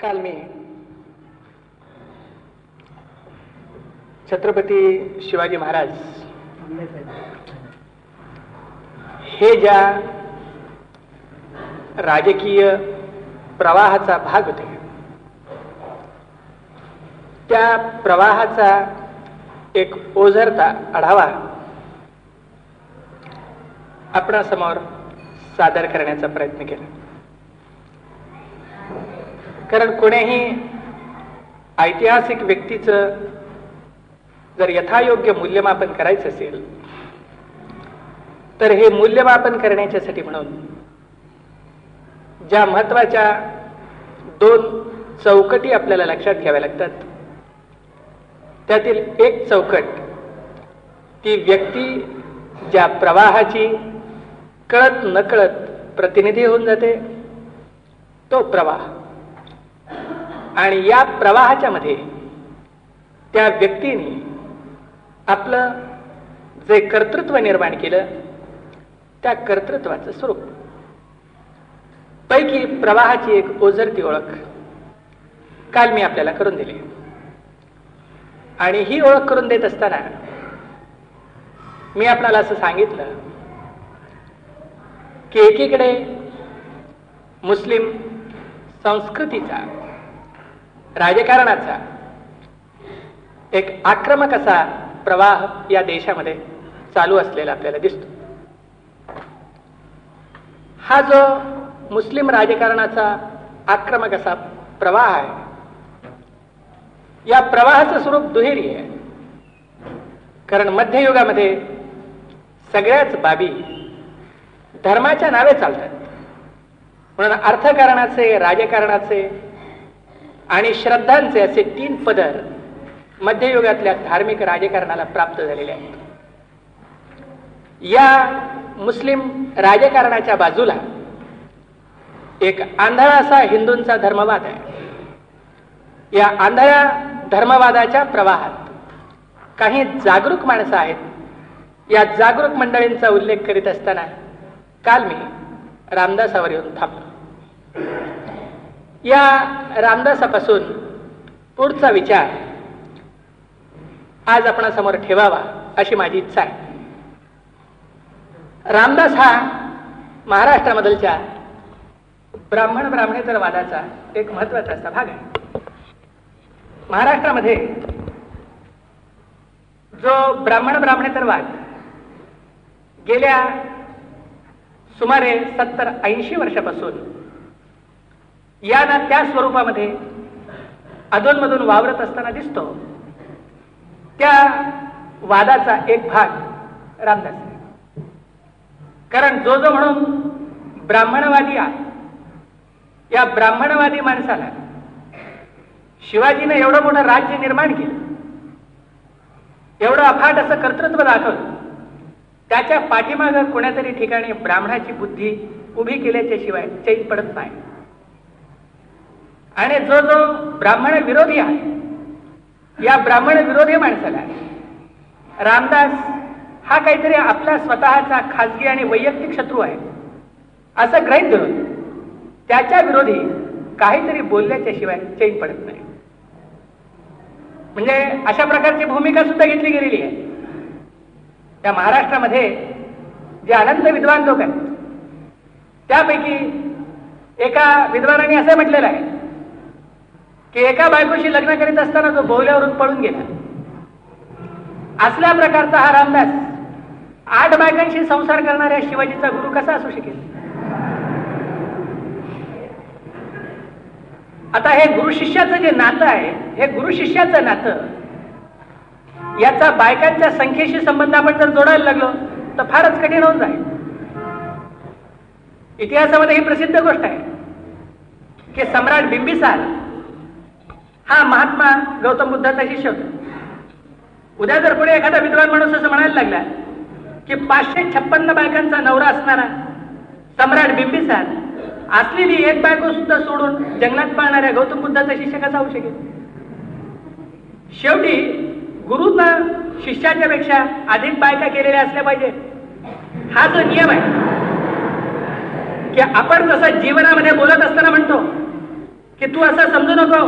काल मी छत्रपती शिवाजी महाराज. हे ज्या राजकीय प्रवाहाचा भाग होते त्या प्रवाहाचा एक ओझरता आढावा आपणासमोर सादर करण्याचा प्रयत्न केला. कारण कोणीही ऐतिहासिक व्यक्तीचं जर यथायोग्य मूल्यमापन करायचं असेल तर हे मूल्यमापन करण्याच्यासाठी म्हणून ज्या महत्त्वाच्या दोन चौकटी आपल्याला लक्षात घ्याव्या लागतात त्यातील एक चौकट ती व्यक्ती ज्या प्रवाहाची कळत नकळत प्रतिनिधी होऊन जाते तो प्रवाह. आणि या प्रवाहाच्या मध्ये त्या व्यक्तीने आपलं जे कर्तृत्व निर्माण केलं त्या कर्तृत्वाचं स्वरूप. पैकी प्रवाहाची एक ओझरती ओळख काल मी आपल्याला करून दिली. आणि ही ओळख करून देत असताना मी आपल्याला असं सांगितलं की एकीकडे मुस्लिम संस्कृतीचा राजकारणाचा. एक आक्रमक असा प्रवाह या देशामध्ये चालू असलेला आपल्याला दिसतो. हा जो मुस्लिम राजकारणाचा आक्रमक असा प्रवाह आहे या प्रवाहाचं स्वरूप दुहेरी आहे. कारण मध्ययुगामध्ये सगळ्याच बाबी धर्माच्या नावे चालतात. म्हणून अर्थकारणाचे राजकारणाचे आणि श्रद्धांचे असे तीन पदर मध्ययुगातल्या धार्मिक राजकारणाला प्राप्त झालेले आहेत. या मुस्लिम राजकारणाच्या बाजूला एक आंधळा असा हिंदूंचा धर्मवाद आहे. या आंधळ्या धर्मवादाच्या प्रवाहात काही जागरूक माणसं आहेत. या जागरूक मंडळींचा उल्लेख करीत असताना काल मी रामदासावर येऊन थांबलो. या रामदासापासून पुढचा विचार आज आपणासमोर ठेवावा अशी माझी इच्छा आहे. रामदास हा महाराष्ट्रामधलच्या ब्राह्मण ब्राह्मणेतर वादाचा एक महत्त्वाचा असा भाग आहे. महाराष्ट्रामध्ये जो ब्राह्मण ब्राह्मणेतर वाद गेल्या सुमारे सत्तर ऐंशी वर्षापासून या ना त्या स्वरूपामध्ये अधूनमधून वावरत असताना दिसतो. त्या वादाचा एक भाग रामदास. आहे कारण जो जो म्हणून ब्राह्मणवादी आहे या ब्राह्मणवादी माणसाला शिवाजीनं एवढं मोठं राज्य निर्माण केलं एवढं अफाट असं कर्तृत्व दाखवलं त्याच्या पाठीमागं कोणातरी ठिकाणी ब्राह्मणाची बुद्धी उभी केल्याच्या शिवाय चैन पडत नाही. आणि जो जो ब्राह्मण विरोधी आहे या ब्राह्मण विरोधी माणसाला रामदास हा काहीतरी आपला स्वतःचा खाजगी आणि वैयक्तिक शत्रू आहे असं ग्रहित धरून त्याच्या विरोधी काहीतरी बोलल्याच्या शिवाय चैन पडत नाही. म्हणजे अशा प्रकारची भूमिका सुद्धा घेतली गेलेली आहे. त्या महाराष्ट्रामध्ये जे अनंत विद्वान लोक आहेत त्यापैकी एका विद्वानाने असं म्हटलेलं आहे की एका बायकोशी लग्न करीत असताना तो बोवल्यावरून पळून गेला. असल्या प्रकारचा हा रामदास आठ बायकांशी संसार करणाऱ्या शिवाजीचा गुरु कसा असू शकेल? आता हे गुरु शिष्याचं जे नातं आहे हे गुरु शिष्याचं नातं याचा बायकांच्या संख्येशी संबंध आपण जर जोडायला लागलो तर फारच कठीण होऊन जाईल. इतिहासामध्ये ही प्रसिद्ध गोष्ट आहे की सम्राट बिंबिसार हा महात्मा गौतम बुद्धाचा शिष्य होता. उद्या जर पुढे एखादा विद्वान माणूस असं म्हणायला लागला की पाचशे छप्पन्न बायकांचा नवरा असणारा सम्राट बिंबिसार असलेली एक बायको सुद्धा सोडून जंगलात पाळणाऱ्या गौतम बुद्धाचा शिष्य कसा होऊ शकेल? शेवटी गुरुना शिष्याच्या पेक्षा अधिक बायका केलेल्या असल्या पाहिजे. हा जो नियम आहे की आपण जसं जीवनामध्ये बोलत असताना म्हणतो की तू असं समजू नको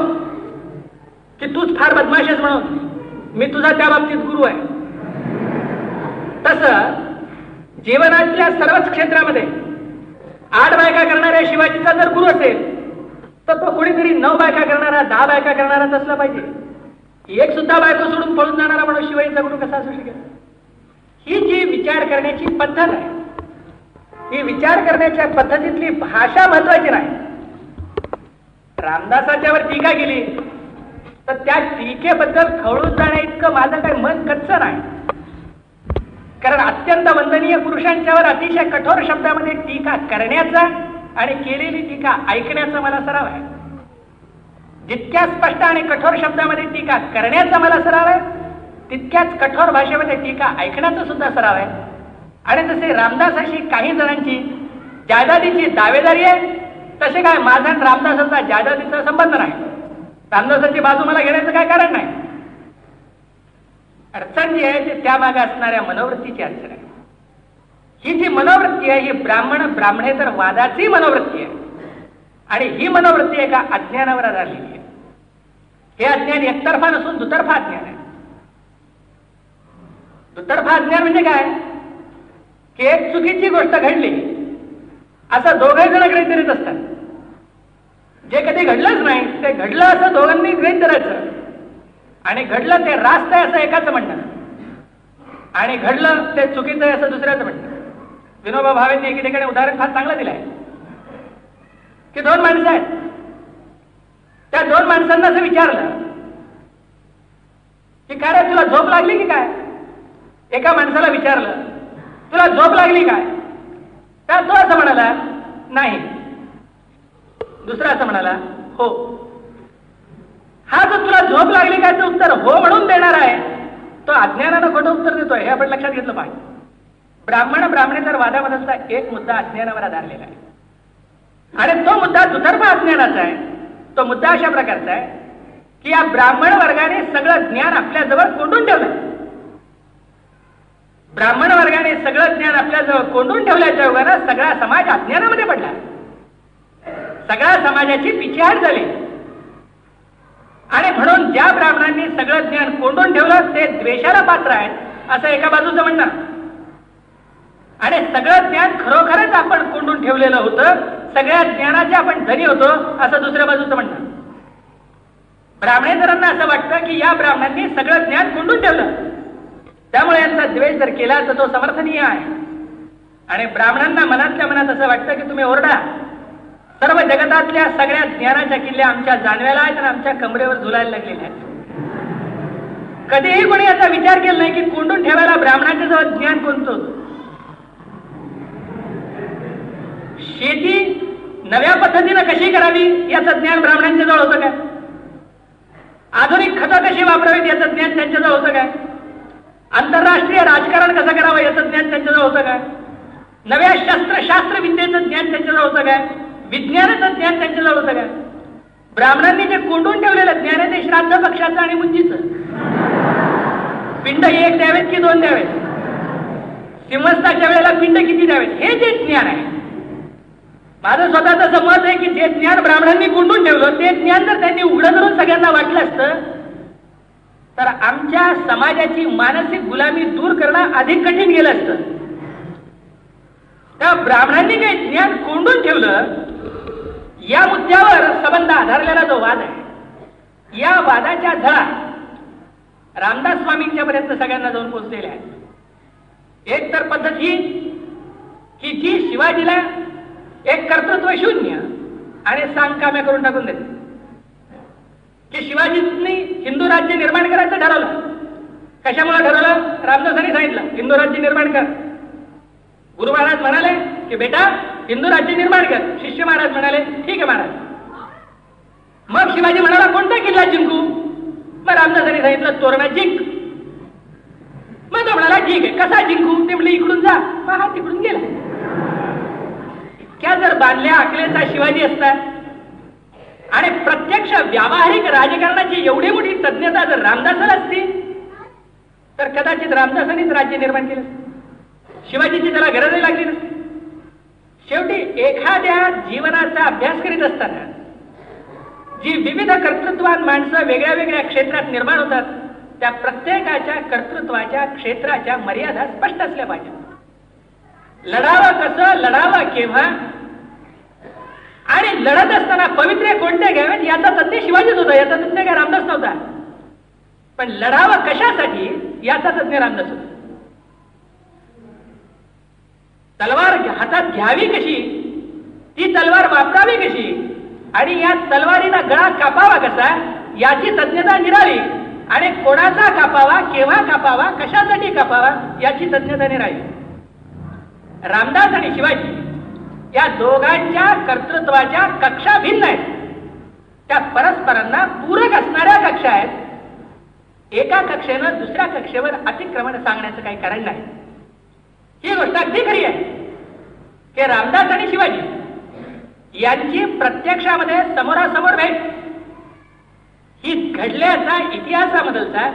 की तूच फार बदमाशेस म्हणून. मी तुझा त्या बाबतीत गुरु आहे. तस जीवनातल्या सर्वच क्षेत्रामध्ये आठ बायका करणाऱ्या शिवाजीचा जर गुरु असेल तर तो कोणीतरी नऊ बायका करणारा दहा बायका करणाराच असला पाहिजे. एक सुद्धा बायको सोडून पळून जाणारा म्हणून शिवाजीचा गुरु कसा असू शकेल? ही जी विचार करण्याची पद्धत आहे ही विचार करण्याच्या पद्धतीतली भाषा महत्वाची नाही. रामदासाच्यावर टीका केली तर त्या टीकेबद्दल खवळून जाण्या इतकं माझं काही मन कच्च नाही. कारण अत्यंत वंदनीय पुरुषांच्यावर अतिशय कठोर शब्दामध्ये टीका करण्याचा आणि केलेली टीका ऐकण्याचा मला सराव आहे. जितक्या स्पष्ट आणि कठोर शब्दामध्ये टीका करण्याचा मला सराव आहे तितक्याच कठोर भाषेमध्ये टीका ऐकण्याचा सुद्धा सराव आहे. आणि जसे रामदास अशी काही जणांची जायदादीची दावेदारी आहे तसे काय माझा रामदासांचा रामदासाचा जायदादीचा संबंध नाही. रामदासांची बाजू मला घेण्याचं काय कारण नाही. अडचण जी आहे ते त्यामागे असणाऱ्या मनोवृत्तीची अडचण आहे. ही जी मनोवृत्ती आहे ही ब्राह्मण ब्राह्मणेतर वादाची मनोवृत्ती आहे. आणि ही मनोवृत्ती एका अज्ञानावर आधारलेली आहे. हे अज्ञान एकतर्फा नसून दुतर्फा अज्ञान आहे. दुतर्फा अज्ञान म्हणजे काय? की एक चुकीची गोष्ट घडली असं दोघे जण गृहित असतात. जे कधी घडलंच नाही ते घडलं असं दोघांनी गृहित धरायचं आणि घडलं ते रास्त आहे असं एकाच म्हणणं. आणि घडलं ते चुकीचं आहे असं दुसऱ्याचं म्हणणं. विनोबा भावेंनी एके ठिकाणी उदाहरण फार चांगलं दिलं आहे. की दोन माणसं आहेत. त्या दोन माणसांना असं विचारलं की काय रे तुला झोप लागली की काय? एका माणसाला विचारलं तुला झोप लागली काय? त्या तो असं म्हणाला नाही. दुसरा असं म्हणाला हो. हा जो तुला झोप लागली काय उत्तर हो म्हणून देणार आहे तो अज्ञानानं खोटं उत्तर देतोय हे आपण लक्षात घेतलं पाहिजे. ब्राह्मण ब्राह्मणेतर वादामधला एक मुद्दा अज्ञानावर आधारलेला आहे. आणि तो मुद्दा दुतर्फ अज्ञानाचा आहे. तो मुद्दा अशा प्रकारचा आहे की या ब्राह्मण वर्गाने सगळं ज्ञान आपल्याजवळ कोंडून ठेवलं ब्राह्मण वर्गाने सगळं ज्ञान आपल्याजवळ कोंडून ठेवल्याच्या योगानं सगळा समाज अज्ञानामध्ये पडला. सगळ्या समाजाची पिछेहाट झाली. आणि म्हणून ज्या ब्राह्मणांनी सगळं ज्ञान कोंडून ठेवलं ते द्वेषाला पात्र आहेत असं एका बाजूचं म्हणणं. आणि सगळं ज्ञान खरोखरच आपण कोंडून ठेवलेलं होतं सगळ्या ज्ञानाचे आपण धनी होतो असं दुसऱ्या बाजूचं म्हणणं. ब्राह्मणेतरांना असं वाटतं की या ब्राह्मणांनी सगळं ज्ञान कोंडून ठेवलं. त्यामुळे यांचा द्वेष जर केला तर तो समर्थनीय आहे. आणि ब्राह्मणांना मनातल्या मनात असं वाटतं की तुम्ही ओरडा. सर्व जगतातल्या सगळ्या ज्ञानाच्या किल्ल्या आमच्या जाणव्याला आहेत आणि आमच्या कमरेवर झुलायला लागलेल्या आहेत. कधीही कोणी याचा विचार केला नाही की कोंडून ठेवायला ब्राह्मणाच्या जवळ ज्ञान कोणतं शेती नव्या पद्धतीनं कशी करावी याचं ज्ञान ब्राह्मणांच्या जवळ होतं काय? आधुनिक खतं कशी वापरावीत याचं ज्ञान त्यांच्याजवळ होतं काय? आंतरराष्ट्रीय राजकारण कसं करावं याचं ज्ञान त्यांच्याजवळ होतं काय? नव्या शस्त्रशास्त्रविद्येचं ज्ञान त्यांच्याजवळ होतं काय? विज्ञानाचं ज्ञान त्यांच्याजवळ होतं का? ब्राह्मणांनी जे कोंडून ठेवलेलं ज्ञान आहे ते श्राद्ध पक्षाचं आणि मुंजीचं पिंड एक द्यावेत की दोन द्यावेत? सिंहस्थाच्या वेळेला पिंड किती द्यावेत? हे जे ज्ञान आहे. माझं स्वतःच मत आहे की जे ज्ञान ब्राह्मणांनी कोंडून ठेवलं ते ज्ञान जर त्यांनी उघडं धरून सगळ्यांना वाटलं असतं तर आमच्या समाजाची मानसिक गुलामी दूर करणं अधिक कठीण गेलं असतं. त्या ब्राह्मणांनी काही ज्ञान कोंडून ठेवलं या मुद्द्यावर संबंध आधारलेला जो वाद आहे या वादाच्या झळा रामदास स्वामींच्या पर्यंत सगळ्यांना जाऊन पोहोचलेल्या आहेत. एक तर पद्धत ही की जी शिवाजीला एक कर्तृत्व शून्य आणि सांगकाम्या करून टाकून देते. की शिवाजींनी हिंदू राज्य निर्माण करायचं ठरवलं. कशामुळे ठरवलं? रामदासांनी सांगितलं हिंदू राज्य निर्माण कर. गुरु महाराज म्हणाले की बेटा हिंदू राज्य निर्माण कर. शिष्य महाराज म्हणाले ठीक आहे महाराज. मग शिवाजी म्हणाला कोणता किल्ला जिंकू? मग रामदासांनी सांगितलं तोरणा जिंक. मग तो म्हणाला ठीक आहे कसा जिंकू? ते म्हणले इकडून जा. मग हा तिकडून गेला. क्या जर बांधल्या आखलेचा शिवाजी असता? आणि प्रत्यक्ष व्यावहारिक राजकारणाची एवढी मोठी तज्ञता जर रामदासाला असती तर कदाचित रामदासांनीच राज्य निर्माण केलं. शिवाजीची त्याला गरजही लागली नसती. शेवटी एखाद्या जीवनाचा अभ्यास करीत असताना जी विविध कर्तृत्वान माणसं वेगळ्या वेगळ्या क्षेत्रात निर्माण होतात त्या प्रत्येकाच्या कर्तृत्वाच्या क्षेत्राच्या मर्यादा स्पष्ट असल्या पाहिजे लढावं कसं लढावं केव्हा आणि लढत असताना पवित्रे कोणते घ्यावेत याचा तज्ञ शिवाजीच होता याचा तज्ञ काय रामदास नव्हता. पण लढावं कशासाठी याचा तज्ञ रामदास होता. तलवार हातात घ्यावी कशी? ती तलवार वापरावी कशी? आणि या तलवारीला गळा कापावा कसा? याची तज्ञता निराळी. आणि कोणाचा कापावा केव्हा कापावा कशासाठी कापावा याची तज्ञता निराळी. रामदास आणि शिवाजी या दोघांच्या कर्तृत्वाच्या कक्षा भिन्न आहेत. त्या परस्परांना पूरक असणाऱ्या कक्षा आहेत. एका कक्षेनं दुसऱ्या कक्षेवर अतिक्रमण सांगण्याचं काही कारण नाही. ही गोष्ट अगदी खरी आहे. की रामदास आणि शिवाजी यांची प्रत्यक्षामध्ये समोरासमोर भेट. ही घडल्याचा इतिहासामधलचा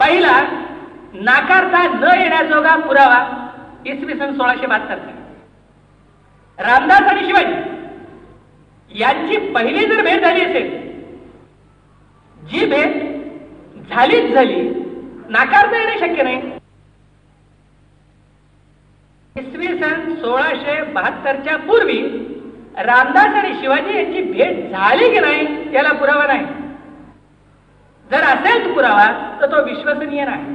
पहिला नाकारता न येण्याजोगा पुरावा इसवी सन सोळाशे बहात्तर रामदास आणि शिवाजी यांची पहिली जर भेट झाली असेल जी भेट झालीच झाली नाकारता येणे शक्य नाही. इसवी सन सोळाशे बहात्तरच्या पूर्वी रामदास आणि शिवाजी यांची भेट झाली की नाही याला पुरावा नाही. जर असेल पुरावा तर तो विश्वसनीय नाही.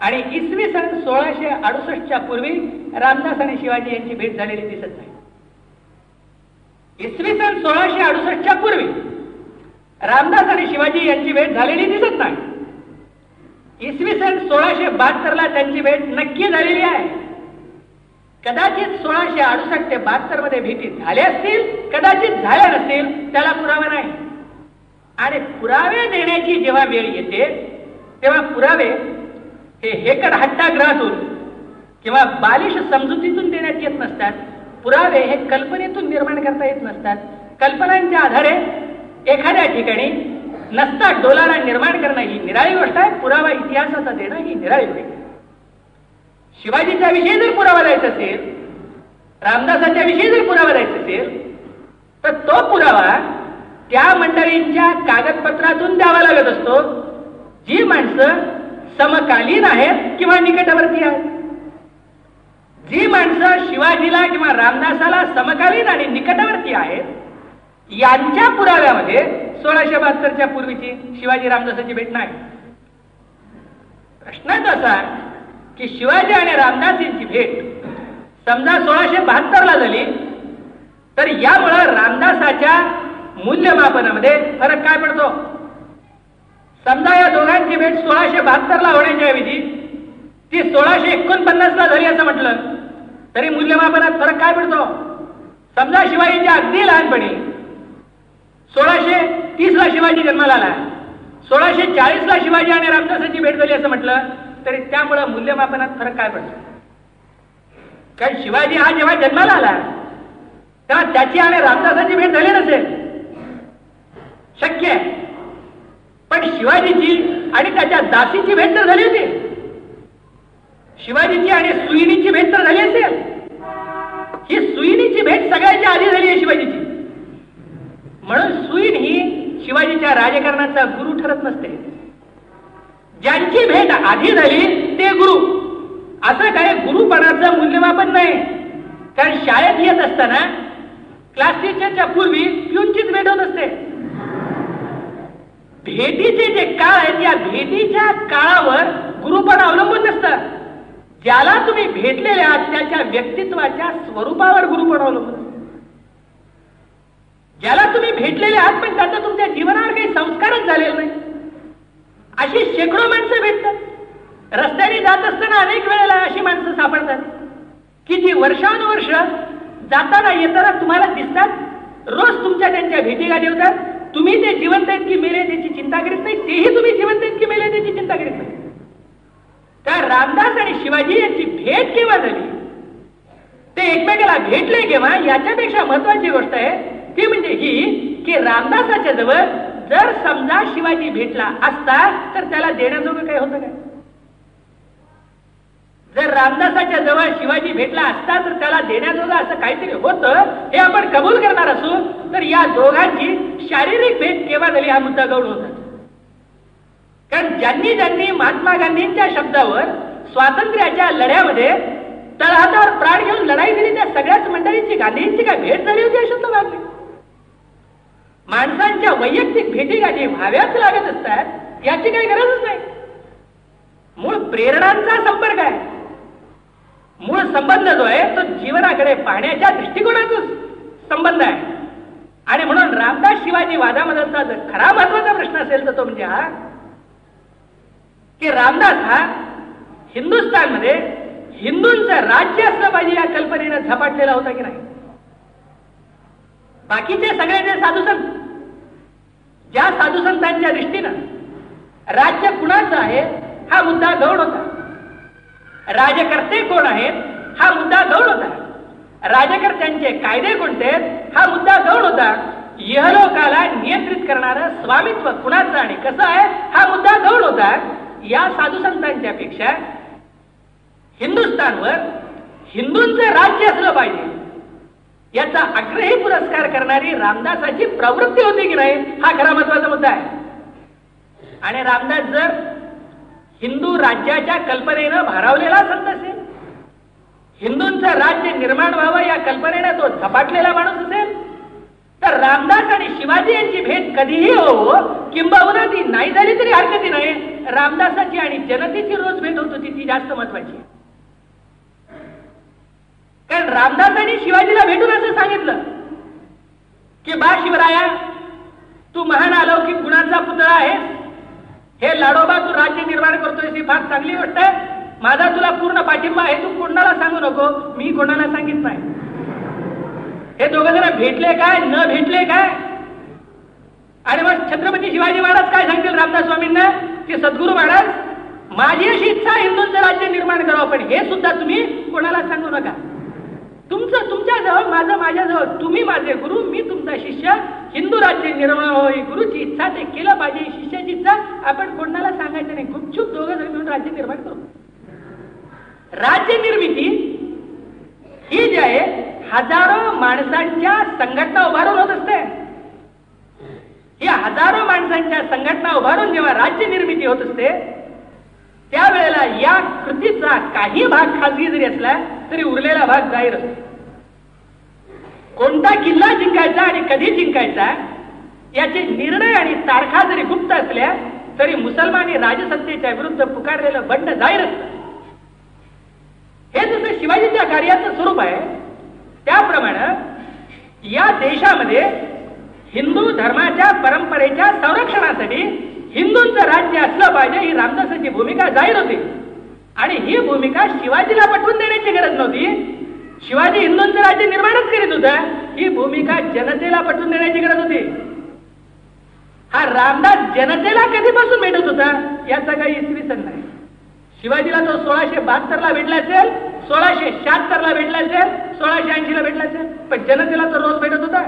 आणि इसवी सन सोळाशे अडुसष्टच्या पूर्वी रामदास आणि शिवाजी यांची भेट झालेली दिसत नाही. इसवी सन सोळाशे अडुसष्टच्या पूर्वी रामदास आणि शिवाजी यांची भेट झालेली दिसत नाही. इसवी सन सोळाशे बहात्तरला त्यांची भेट नक्की झालेली आहे. कदाचित सोळाशे अडुसष्ट ते बहात्तरमध्ये भेटी झाल्या असतील कदाचित झाल्या नसतील त्याला पुरावा नाही. आणि पुरावे देण्याची जेव्हा वेळ येते तेव्हा पुरावे हे हेकड हट्टाग्रहातून किंवा बालिश समजुतीतून देण्यात येत नसतात. पुरावे हे कल्पनेतून निर्माण करता येत नसतात. कल्पनांच्या आधारे एखाद्या ठिकाणी नसता डोलारा निर्माण करणं ही निराळी गोष्ट आहे. पुरावा इतिहासाचा देणं ही निराळी गोष्ट आहे. शिवाजीच्या विषयी जर पुरावा द्यायचा असेल रामदासाच्या विषयी जर पुरावा द्यायचा असेल तर तो पुरावा त्या मंडळींच्या कागदपत्रातून द्यावा लागत असतो. जी माणसं समकालीन आहेत किंवा निकटवर्ती आहेत. जी माणसं शिवाजीला किंवा रामदासाला समकालीन आणि निकटवर्ती आहेत यांच्या पुराव्यामध्ये सोळाशे बहात्तरच्या पूर्वीची शिवाजी रामदासाची भेट नाही. प्रश्नच असा की शिवाजी आणि रामदास यांची भेट समजा सोळाशे बहात्तरला झाली तर यामुळं रामदासाच्या मूल्यमापनामध्ये फरक काय पडतो? समजा या दोघांची भेट सोळाशे बहात्तरला होण्याच्या ऐवजी ती सोळाशे एकोणपन्नासला झाली असं म्हटलं तरी मूल्यमापनात फरक काय पडतो? समजा शिवाजीच्या अगदी लहानपणी सोळाशे तीसला शिवाजी जन्माला आला सोळाशे चाळीसला शिवाजी आणि रामदासाची भेट झाली असं म्हटलं तरी त्यामुळं मूल्यमापनात फरक काय पडतो? कारण शिवाजी हा जेव्हा जन्माला आला तेव्हा त्याची आणि रामदासाची भेट झाली नसेल. शक्य आहे. पण शिवाजीची आणि त्याच्या दासीची भेट तर झाली होती शिवाजीची आणि सुईनीची भेट तर झाली असेल. ही सुईनीची भेट सगळ्याच्या आधी झाली आहे शिवाजीची. म्हणून सुईन ही शिवाजीच्या राजकारणाचा गुरु ठरत नसते. ज्यांची भेट आधी झाली ते गुरु. असं काय गुरुपणाचं मूल्यमापन नाही. कारण शाळेत येत असताना क्लास टीचरच्या पूर्वी पिऊनचीच भेट होत असते. भेटीचे जे काळ आहेत या भेटीच्या काळावर गुरुपण अवलंबून नसतं. ज्याला तुम्ही भेटलेले आहात त्याच्या व्यक्तित्वाच्या स्वरूपावर गुरुपण अवलंबून ज्याला तुम्ही भेटलेले आहात पण त्याचा तुमच्या जीवनावर काही संस्कारच झालेला नाही. अशी शेकडो माणसं भेटतात. रस्त्याने जात असताना अनेक वेळेला अशी माणसं सापडतात. की जी वर्षानुवर्ष जाताना येताना तुम्हाला दिसतात रोज तुमच्या त्यांच्या भेटी गाठी होतात तुम्ही ते जिवंत आहेत की मेले त्याची चिंता करीत नाही तेही तुम्ही जिवंत आहेत की मेले त्याची चिंता करीत नाही. त्या रामदास आणि शिवाजी यांची भेट केव्हा झाली? ते एकमेकाला भेटले केव्हा? याच्यापेक्षा महत्वाची गोष्ट आहे ती म्हणजे ही की रामदासाच्या जवळ जर समजा शिवाजी भेटला असता तर त्याला देण्याजोगं काही होतं काय? जर रामदासाच्या जवळ शिवाजी भेटला असता तर त्याला देण्याजोगा असं काहीतरी होतं हे आपण कबूल करणार असू तर या दोघांची शारीरिक भेट केव्हा झाली हा मुद्दा गौण होता. कारण ज्यांनी ज्यांनी महात्मा गांधींच्या शब्दावर स्वातंत्र्याच्या लढ्यामध्ये तळहातावर प्राण घेऊन लढाई दिली त्या सगळ्याच मंडळींची गांधींची काय भेट झाली होती अशुद्ध मागणी माणसांच्या वैयक्तिक भेटीगाठी व्हाव्याच लागत असतात याची काही गरजच नाही. मूळ प्रेरणांचा संपर्क आहे. मूळ संबंध जो आहे तो जीवनाकडे पाहण्याच्या दृष्टिकोनातच संबंध आहे. आणि म्हणून रामदास शिवाजी वादामधलचा जर खरा महत्त्वाचा प्रश्न असेल तर तो म्हणजे हा की रामदास हा हिंदुस्थानमध्ये हिंदूंचं राज्य असलं पाहिजे या कल्पनेनं झपाटलेला होता की नाही? बाकीचे सगळे जे साधुसंत ज्या साधुसंतांच्या दृष्टीनं राज्य कुणाचं आहे हा मुद्दा गौण होता. राजकर्ते कोण आहेत हा मुद्दा गौण होता. राजकर्त्यांचे कायदे कोणते हा मुद्दा गौण होता. यहलोकाला नियंत्रित करणारं स्वामित्व कुणाचं आणि कसं आहे हा मुद्दा गौण होता. या साधुसंतांच्या पेक्षा हिंदुस्थानवर हिंदूंचं राज्य असलं पाहिजे. याचा आग्रही पुरस्कार करणारी रामदासाची प्रवृत्ती होती की नाही हा खरा महत्त्वाचा मुद्दा आहे. आणि रामदास जर हिंदू राज्याच्या कल्पनेनं भारावलेला संत असेल हिंदूंचं राज्य निर्माण व्हावं या कल्पनेनं तो झपाटलेला माणूस असेल तर रामदास आणि शिवाजी यांची भेट कधीही हो किंबहुना ती नाही झाली तरी हरकती नाही. रामदासाची आणि जनतेची रोज भेट होत होती ती जास्त महत्वाची कारण रामदासांनी शिवाजीला भेटून असं सांगितलं की बा शिवराया तू महान अलौकिक गुणांचा पुतळा आहेस. हे लाडोबा तू राज्य निर्माण करतोय ही फार चांगली गोष्ट आहे. माझा तुला पूर्ण पाठिंबा आहे. तू कोणाला सांगू नको. मी कोणाला सांगित नाही. हे दोघं जण भेटले काय न भेटले काय? आणि मग छत्रपती शिवाजी महाराज काय सांगतील रामदास स्वामींना? की सद्गुरू महाराज माझी अशी इच्छा हिंदूंचं राज्य निर्माण करावं पण हे सुद्धा तुम्ही कोणाला सांगू नका. तुमचं तुमच्याजवळ माझं माझ्याजवळ तुम्ही माझे गुरु मी तुमचा शिष्य. हिंदू राज्य निर्माण होई गुरुची इच्छा ते केलं पाहिजे. शिष्याची इच्छा आपण कोणाला सांगायचं नाही. गुपचूप दोघं जण मिळून राज्य निर्माण करू. राज्य निर्मिती ही जी आहे हजारो माणसांच्या संघटना उभारून होत असते. ही हजारो माणसांच्या संघटना उभारून जेव्हा राज्य निर्मिती होत असते त्यावेळेला या कृतीचा काही भाग खाजगी जरी असला तरी उरलेला भाग जाहीर असतो. कोणता किल्ला जिंकायचा आणि कधी जिंकायचा याचे निर्णय आणि तारखा जरी गुप्त असल्या तरी मुसलमानी राजसत्तेच्या विरुद्ध पुकारलेलं बंड जाहीर असत. हे जसं शिवाजीच्या कार्याचं स्वरूप आहे त्याप्रमाणे या देशामध्ये हिंदू धर्माच्या परंपरेच्या संरक्षणासाठी हिंदूंचं राज्य असलं पाहिजे ही रामदासाची भूमिका जाहीर होती. आणि ही भूमिका शिवाजीला पटवून देण्याची गरज नव्हती. शिवाजी हिंदूंचं राज्य निर्माणच करीत होता. ही भूमिका जनतेला पटवून देण्याची गरज होती. हा रामदास जनतेला कधीपासून भेटत होता याचा काही इसवी सण नाही. शिवाजीला तो सोळाशे बहात्तर ला भेटला असेल सोळाशे शहात्तर ला भेटला असेल सोळाशे ऐंशी ला भेटला असेल पण जनतेला तो रोज भेटत होता.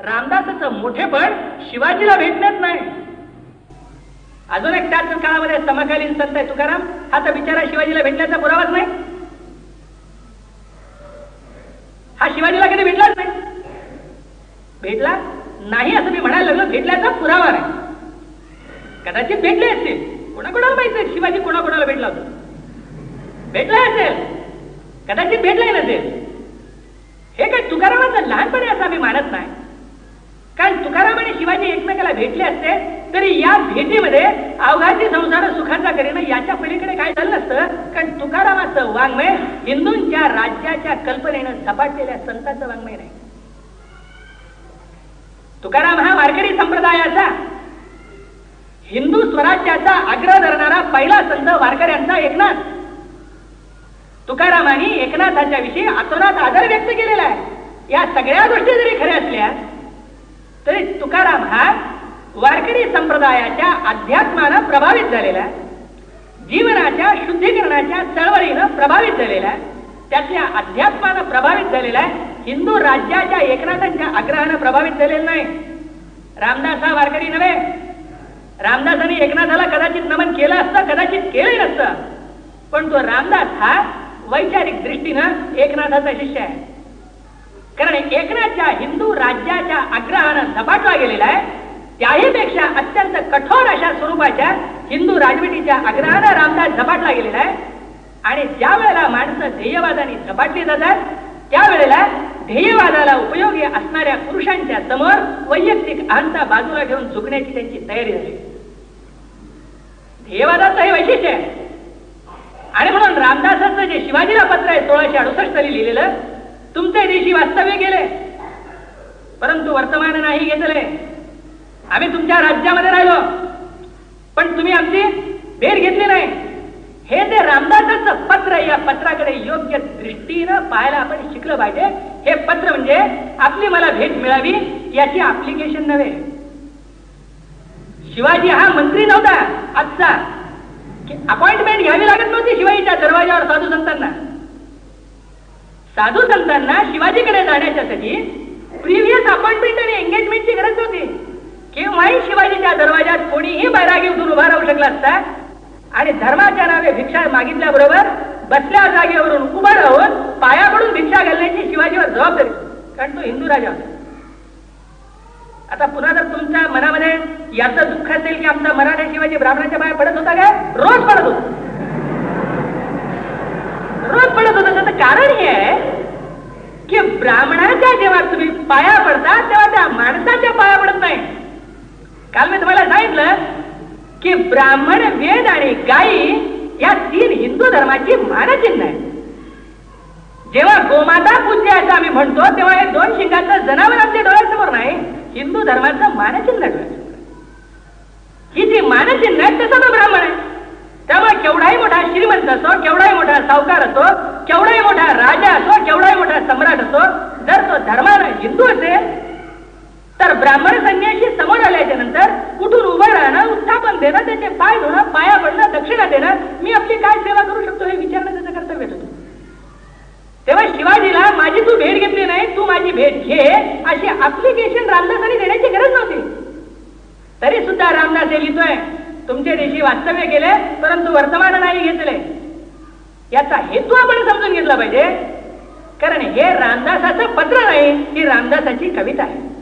रामदासाचं मोठेपण शिवाजीला भेटण्यात नाही. अजून एक त्याच काळामध्ये समकालीन संत आहे तुकाराम. हा तर बिचारा शिवाजीला भेटण्याचा पुरावाच नाही. हा शिवाजीला कधी भेटलाच नाही. भेटला? नाही असं मी म्हणायला लागलो भेटल्याचा पुरावा नाही. कदाचित भेटले असतील. कोणाकोणाला माहिती शिवाजी कोणाकोणाला भेटला होता. भेटला असेल. कदाचित भेटलाय नसेल. हे काय तुकारामाचं लहानपणी असं आम्ही मानत नाही. कारण तुकाराम आणि शिवाजी एकमेकाला भेटले असते तरी या भेटीमध्ये अवघाची संसार सुखाचा करीन याच्या पलीकडे काय झालं नसतं कारण तुकारामाचं वाङ्मय हिंदूंच्या राज्याच्या कल्पनेनं झपाटलेल्या संतांचं वाङ्मय नाही. तुकाराम हा वारकरी संप्रदायाचा हिंदू स्वराज्याचा आग्रह धरणारा पहिला संत वारकऱ्यांचा एकनाथ. तुकारामांनी एकनाथाच्या विषयी आतोनात आदर व्यक्त केलेला आहे. या सगळ्या गोष्टी जरी खऱ्या असल्या तरी तुकाराम हा वारकरी संप्रदायाच्या अध्यात्मानं प्रभावित झालेला जीवनाच्या शुद्धीकरणाच्या चळवळीनं प्रभावित झालेला त्यातल्या अध्यात्मानं प्रभावित झालेला हिंदू राज्याच्या एकनाथांच्या आग्रहानं प्रभावित झालेला नाही. रामदास हा वारकरी नव्हे. रामदासांनी एकनाथाला कदाचित नमन केलं असतं कदाचित केलंही नसतं. पण तो रामदास हा वैचारिक दृष्टीनं एकनाथाचा शिष्य आहे. कारण एकनाथच्या हिंदू राज्याच्या आग्रहानं झपाटला गेलेला आहे. त्याही पेक्षा अत्यंत कठोर अशा स्वरूपाच्या हिंदू राजवटीच्या आग्रहानं रामदास झपाटला गेलेला आहे. आणि ज्या वेळेला माणसं ध्येयवादाने झपाटली जातात त्यावेळेला ध्येयवादाला उपयोगी असणाऱ्या पुरुषांच्या समोर वैयक्तिक अहंता बाजूला ठेवून झुकण्याची त्यांची तयारी झाली. ध्येयवादाचं हे वैशिष्ट्य आहे. आणि म्हणून रामदासाचं जे शिवाजीला पत्र आहे सोळाशे अडुसष्ट साली लिहिलेलं तुमचे देशी वास्तव्य गेले परंतु वर्तमान नाही घेतले आम्ही तुमच्या राज्यामध्ये राहिलो. पण तुम्ही आमची भेट घेतली नाही. हे ते रामदासांचं पत्र या पत्राकडे योग्य दृष्टीनं पाहायला आपण शिकलं पाहिजे. हे पत्र म्हणजे आपली मला भेट मिळावी याची अप्लिकेशन नव्हे. शिवाजी हा मंत्री नव्हता आजचा. अपॉइंटमेंट घ्यावी लागत नव्हती शिवाजीच्या दरवाजावर साधू संतांना. साधू संतांना शिवाजीकडे जाण्याच्यासाठी प्रिव्हियस अपॉइंटमेंट आणि एंगेजमेंटची गरज नव्हती. केव्हाही शिवाजीच्या दरवाजात कोणीही बैरागी उठून उभा राहू शकला असता आणि धर्माच्या नावे भिक्षा मागितल्याबरोबर बसल्या जागेवरून उभा राहून पायाकडून भिक्षा घालण्याची शिवाजीवर जबाबदारी कारण तो हिंदू राजा होता. आता पुन्हा जर तुमच्या मनामध्ये याचं दुःख असेल की आमचा मराठा शिवाजी ब्राह्मणाच्या पाया पडत होता काय? रोज पडत होता. रोज पडत होता. त्याचं कारण हे आहे की ब्राह्मणाच्या जेव्हा तुम्ही पाया पडता तेव्हा त्या माणसाच्या पाया पडत नाही. काल मी तुम्हाला सांगितलं की ब्राह्मण वेद आणि गायी या तीन हिंदू धर्माची मानचिन्ह आहे जेव्हा गोमाता पूज्य असं आम्ही म्हणतो तेव्हा हे दोन शिंगाचं जनावर आमच्या डोळ्यासमोर नाही हिंदू धर्माचं मानचिन्ह डोळ्यासमोर ही जी मानचिन्ह आहे तसा तो ब्राह्मण आहे त्यामुळे केवढाही मोठा श्रीमंत असो केवढाही मोठा सावकार असो केवढाही मोठा राजा असो केवढाही मोठा सम्राट असो जर तो धर्मानं हिंदू असेल तर ब्राह्मण संन्याशी समोर आल्याच्यानंतर कुठून उभं राहणं उत्थापन देणं त्याचे पाय धुणं पाया पडणं दक्षिणा देणं मी आपली काय सेवा करू शकतो हे विचारणं त्याचं कर्तव्य होतं तेव्हा शिवाजीला माझी तू भेट घेतली नाही तू माझी भेट घे अशी अप्लिकेशन रामदासांनी देण्याची गरज नव्हती. तरी सुद्धा रामदास हे लिहितोय तुमचे देशी वास्तव्य केले परंतु वर्तमान नाही घेतले याचा हेतू आपण समजून घेतला पाहिजे. कारण हे रामदासाचं पत्र नाही ही रामदासाची कविता आहे.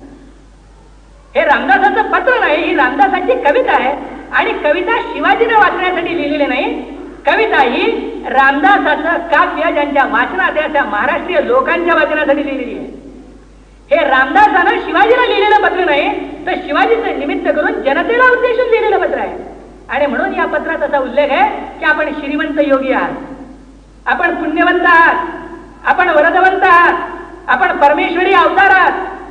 हे रामदासाचं पत्र नाही ही रामदासाची कविता आहे. आणि कविता शिवाजीने वाचण्यासाठी लिहिलेली नाही. कविता ही रामदासाचं काव्य ज्यांच्या वाचनात आहे त्या महाराष्ट्रीय लोकांच्या वाचनासाठी लिहिलेली आहे. हे रामदासानं शिवाजीला लिहिलेलं पत्र नाही तर शिवाजीचं निमित्त करून जनतेला उद्देशून लिहिलेलं पत्र आहे. आणि म्हणून या पत्रात असा उल्लेख आहे की आपण श्रीमंत योगी आहात. आपण पुण्यवंत आहात. आपण वरदवंत आहात. आपण परमेश्वरी अवतार आहात.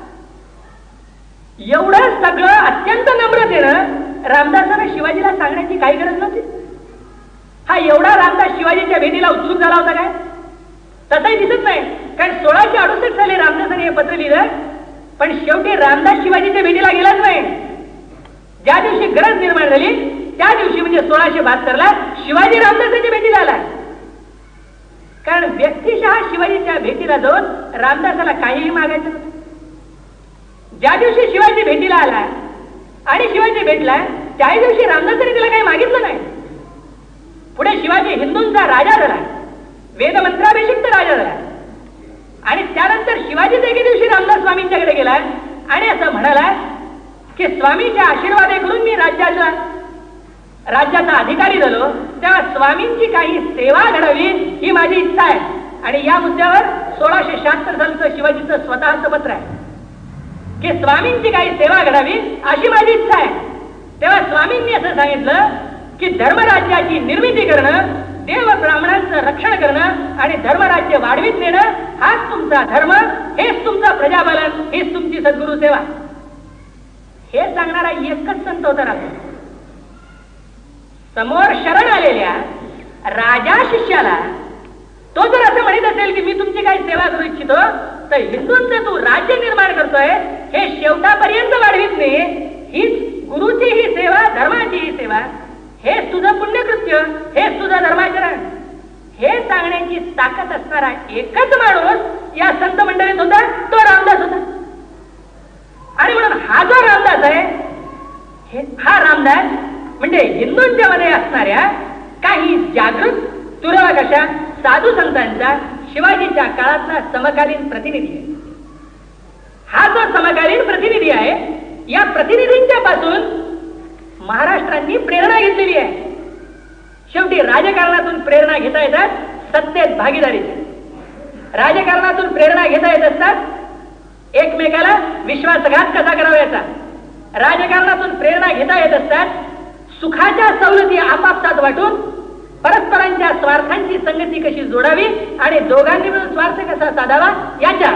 एवढं सगळं अत्यंत नम्रतेनं रामदासानं शिवाजीला सांगण्याची काही गरज नव्हती. हा एवढा रामदास शिवाजीच्या भेटीला उत्सुक झाला होता काय? तसंही दिसत नाही. कारण सोळाशे अडुसष्ट साली रामदासाने हे पत्र लिहिलं पण शेवटी रामदास शिवाजीच्या भेटीला गेलाच नाही. ज्या दिवशी गरज निर्माण झाली त्या दिवशी म्हणजे सोळाशे बहात्तरला शिवाजी रामदासाच्या भेटीला आला कारण व्यक्तिशः शिवाजीच्या भेटीला जाऊन रामदासाला काहीही मागायचं नव्हतं. ज्या दिवशी शिवाजी भेटीला आला आणि शिवाजी भेटला त्याही दिवशी रामदासांनी तिला काही मागितलं नाही. पुढे शिवाजी हिंदूंचा राजा झाला वेदमंत्राभिषिक्त राजा झाला आणि त्यानंतर शिवाजी एके दिवशी रामदास स्वामींच्याकडे गेला आणि असं म्हणाला की स्वामीच्या आशीर्वादे करून मी राज्याचा राज्याचा अधिकारी झालो. तेव्हा स्वामींची काही सेवा घडावी ही माझी इच्छा आहे. आणि या मुद्द्यावर सोळाशे शहात्तर सालचं शिवाजीचं स्वतःचं पत्र आहे. की स्वामींची काही सेवा घडावी अशी माझी इच्छा आहे. तेव्हा स्वामींनी असं सांगितलं की धर्मराज्याची निर्मिती करणं देव ब्राह्मणांचं रक्षण करणं आणि धर्मराज्य वाढवीत नेणं हाच तुमचा धर्म हेच तुमचं प्रजापालन हीच तुमची सद्गुरु सेवा. हे सांगणारा एकच संत होता राहतो समोर शरण आलेल्या राजा शिष्याला तो जर असं म्हणत असेल की मी तुमची काही सेवा करू इच्छितो तर हिंदूंचं तू राज्य निर्माण करतोय हे शेवटापर्यंत वाढवीत नाही. हीच गुरुची ही सेवा धर्माची ही सेवा. हे तुझं पुण्यकृत्य हे तुझं धर्माचरण. हे सांगण्याची ताकद असणारा एकच माणूस या संत मंडळीत होता तो रामदास होता. आणि म्हणून हा जो रामदास आहे हे हा रामदास म्हणजे हिंदूंच्या मध्ये असणाऱ्या काही जागृत तुरळक अशा साधू संतांचा शिवाजीच्या काळातला समकालीन प्रतिनिधी आहे. हा जो समकालीन प्रतिनिधी आहे या प्रतिनिधींच्या पासून महाराष्ट्रांनी प्रेरणा घेतलेली आहे. शेवटी राजकारणातून प्रेरणा घेता येतात सत्तेत भागीदारीच्या राजकारणातून प्रेरणा घेता येत असतात एकमेकाला विश्वासघात कसा करावयाचा? राजकारणातून प्रेरणा घेता येत असतात सुखाच्या सवलती आपापसात वाटून परस्परांच्या स्वार्थांची संगती कशी जोडावी आणि दोघांनी मिळून स्वार्थ कसा साधावा याच्या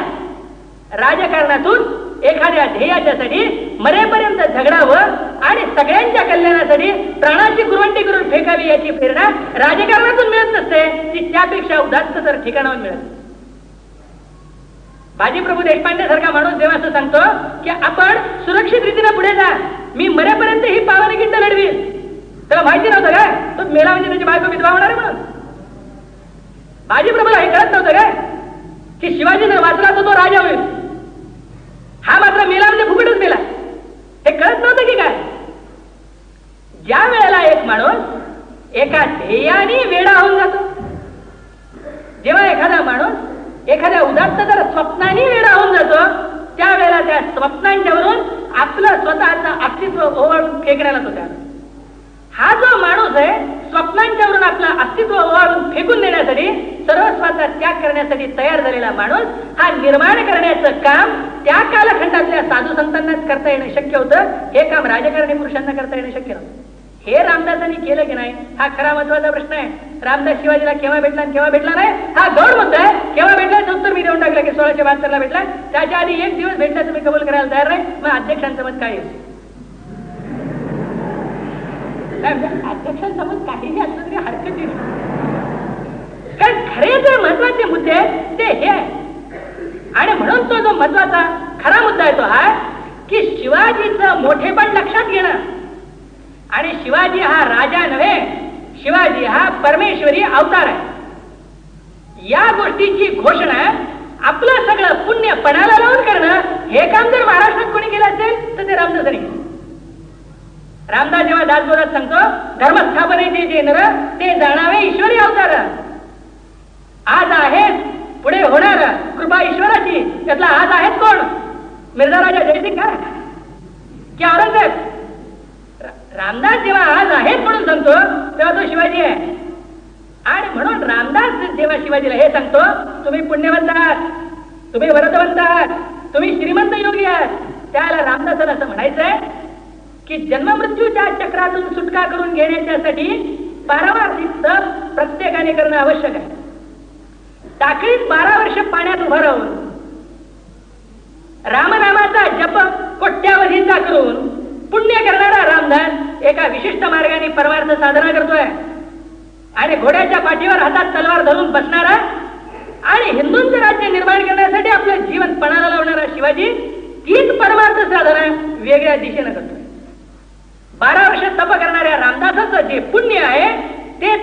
राजकारणातून एखाद्या ध्येयाच्यासाठी मरेपर्यंत झगडावं आणि सगळ्यांच्या कल्याणासाठी प्राणाची कुरवंटी करून फेकावी याची प्रेरणा राजकारणातून मिळत नसते ती त्यापेक्षा उदात्त तर ठिकाणावर मिळत. बाजीप्रभू देशपांडे सारखा माणूस देवाचं असं सांगतो की आपण सुरक्षित रीतीने पुढे जा. मी मरेपर्यंत ही पावाने लढवी त्याला माहिती नव्हतं काय तो मेला म्हणजे त्याची बायको विधवा होणार आहे म्हणून. बाजीप्रभूला हे कळत नव्हतं काय की शिवाजी जर वाचला तर तो राजा होईल. हा मात्र मेला म्हणजे फुकटच मेला. हे कळत नव्हतं की काय? ज्या वेळेला एक माणूस एका ध्येयाने वेडा होऊन जातो जेव्हा एखादा माणूस एखाद्या उदात्त जर स्वप्नाने वेडा होऊन जातो त्यावेळेला त्या स्वप्नांच्यावरून आपलं स्वतःचं अस्तित्व ओवाळून फेकण्याला होत्या हा जो माणूस आहे स्वप्नांच्यावरून आपलं अस्तित्व ओवाळून फेकून देण्यासाठी सर्वस्वाचा त्याग करण्यासाठी तयार झालेला माणूस हा निर्माण करण्याचं काम त्या कालखंडातल्या साधू संतांनाच करता येणं शक्य होतं. हे काम राजकारणी पुरुषांना करता येणं शक्य नव्हतं. हे रामदासांनी केलं की नाही हा खरा महत्त्वाचा प्रश्न आहे. रामदास शिवाजीला केव्हा भेटला केव्हा भेटला नाही? हा गौड मुद्दा आहे. केव्हा भेटला उत्तर मी देऊन टाकलं की सोळाशे बहात्तरला भेटला. त्याच्या आधी एक दिवस भेटला तुम्ही कबूल करायला तयार नाही. मग अध्यक्षांचं मत काय येईल अध्यक्षांसमोर काहीही असलं तरी हरकत येईल कारण खरे जे महत्त्वाचे मुद्दे ते हे आणि म्हणून तो जो महत्त्वाचा खरा मुद्दा आहे तो हा की शिवाजीचं मोठेपण लक्षात घेणं. आणि शिवाजी हा राजा नव्हे शिवाजी हा परमेश्वरी अवतार आहे. या गोष्टीची घोषणा आपलं सगळं पुण्य पणाला लावून करणं हे काम जर महाराष्ट्रात कोणी केलं असेल तर ते रामदासांनी रामदास जेव्हा दासबोरात सांगतो धर्मस्थापनेचे जे नर ते जाणावे ईश्वरी अवतार. आज आहेत पुढे होणार. कृपा ईश्वराची त्यातला आज आहेत कोण? मिर्झा राजा जयसिंग का की औरंगजेब रामदास जेव्हा आज आहेत म्हणून सांगतो तेव्हा तो शिवाजी आहे. आणि म्हणून रामदास जेव्हा शिवाजीला हे सांगतो तुम्ही पुण्यवंत आहात तुम्ही वरदवंत आहात तुम्ही श्रीमंत योगी आहात. त्याला रामदासाला असं म्हणायचंय की जन्ममृत्यूच्या चक्रातून सुटका करून घेण्याच्यासाठी पारमार्थिक प्रत्येकाने करणं आवश्यक आहे. टाकळीत बारा वर्ष पाण्यात उभं राहून रामनामाचा जप कोट्यावधीचा करून पुण्य करणारा रामधन एका विशिष्ट मार्गाने परमार्थ साधना करतोय. आणि घोड्याच्या पाठीवर हातात तलवार धरून बसणारा आणि हिंदूंचं राज्य निर्माण करण्यासाठी आपलं जीवन पणाला लावणारा शिवाजी तीच परमार्थ साधना वेगळ्या दिशेनं करतोय. बारा वर्ष तप करणाऱ्या रामदासाचं जे पुण्य आहे ते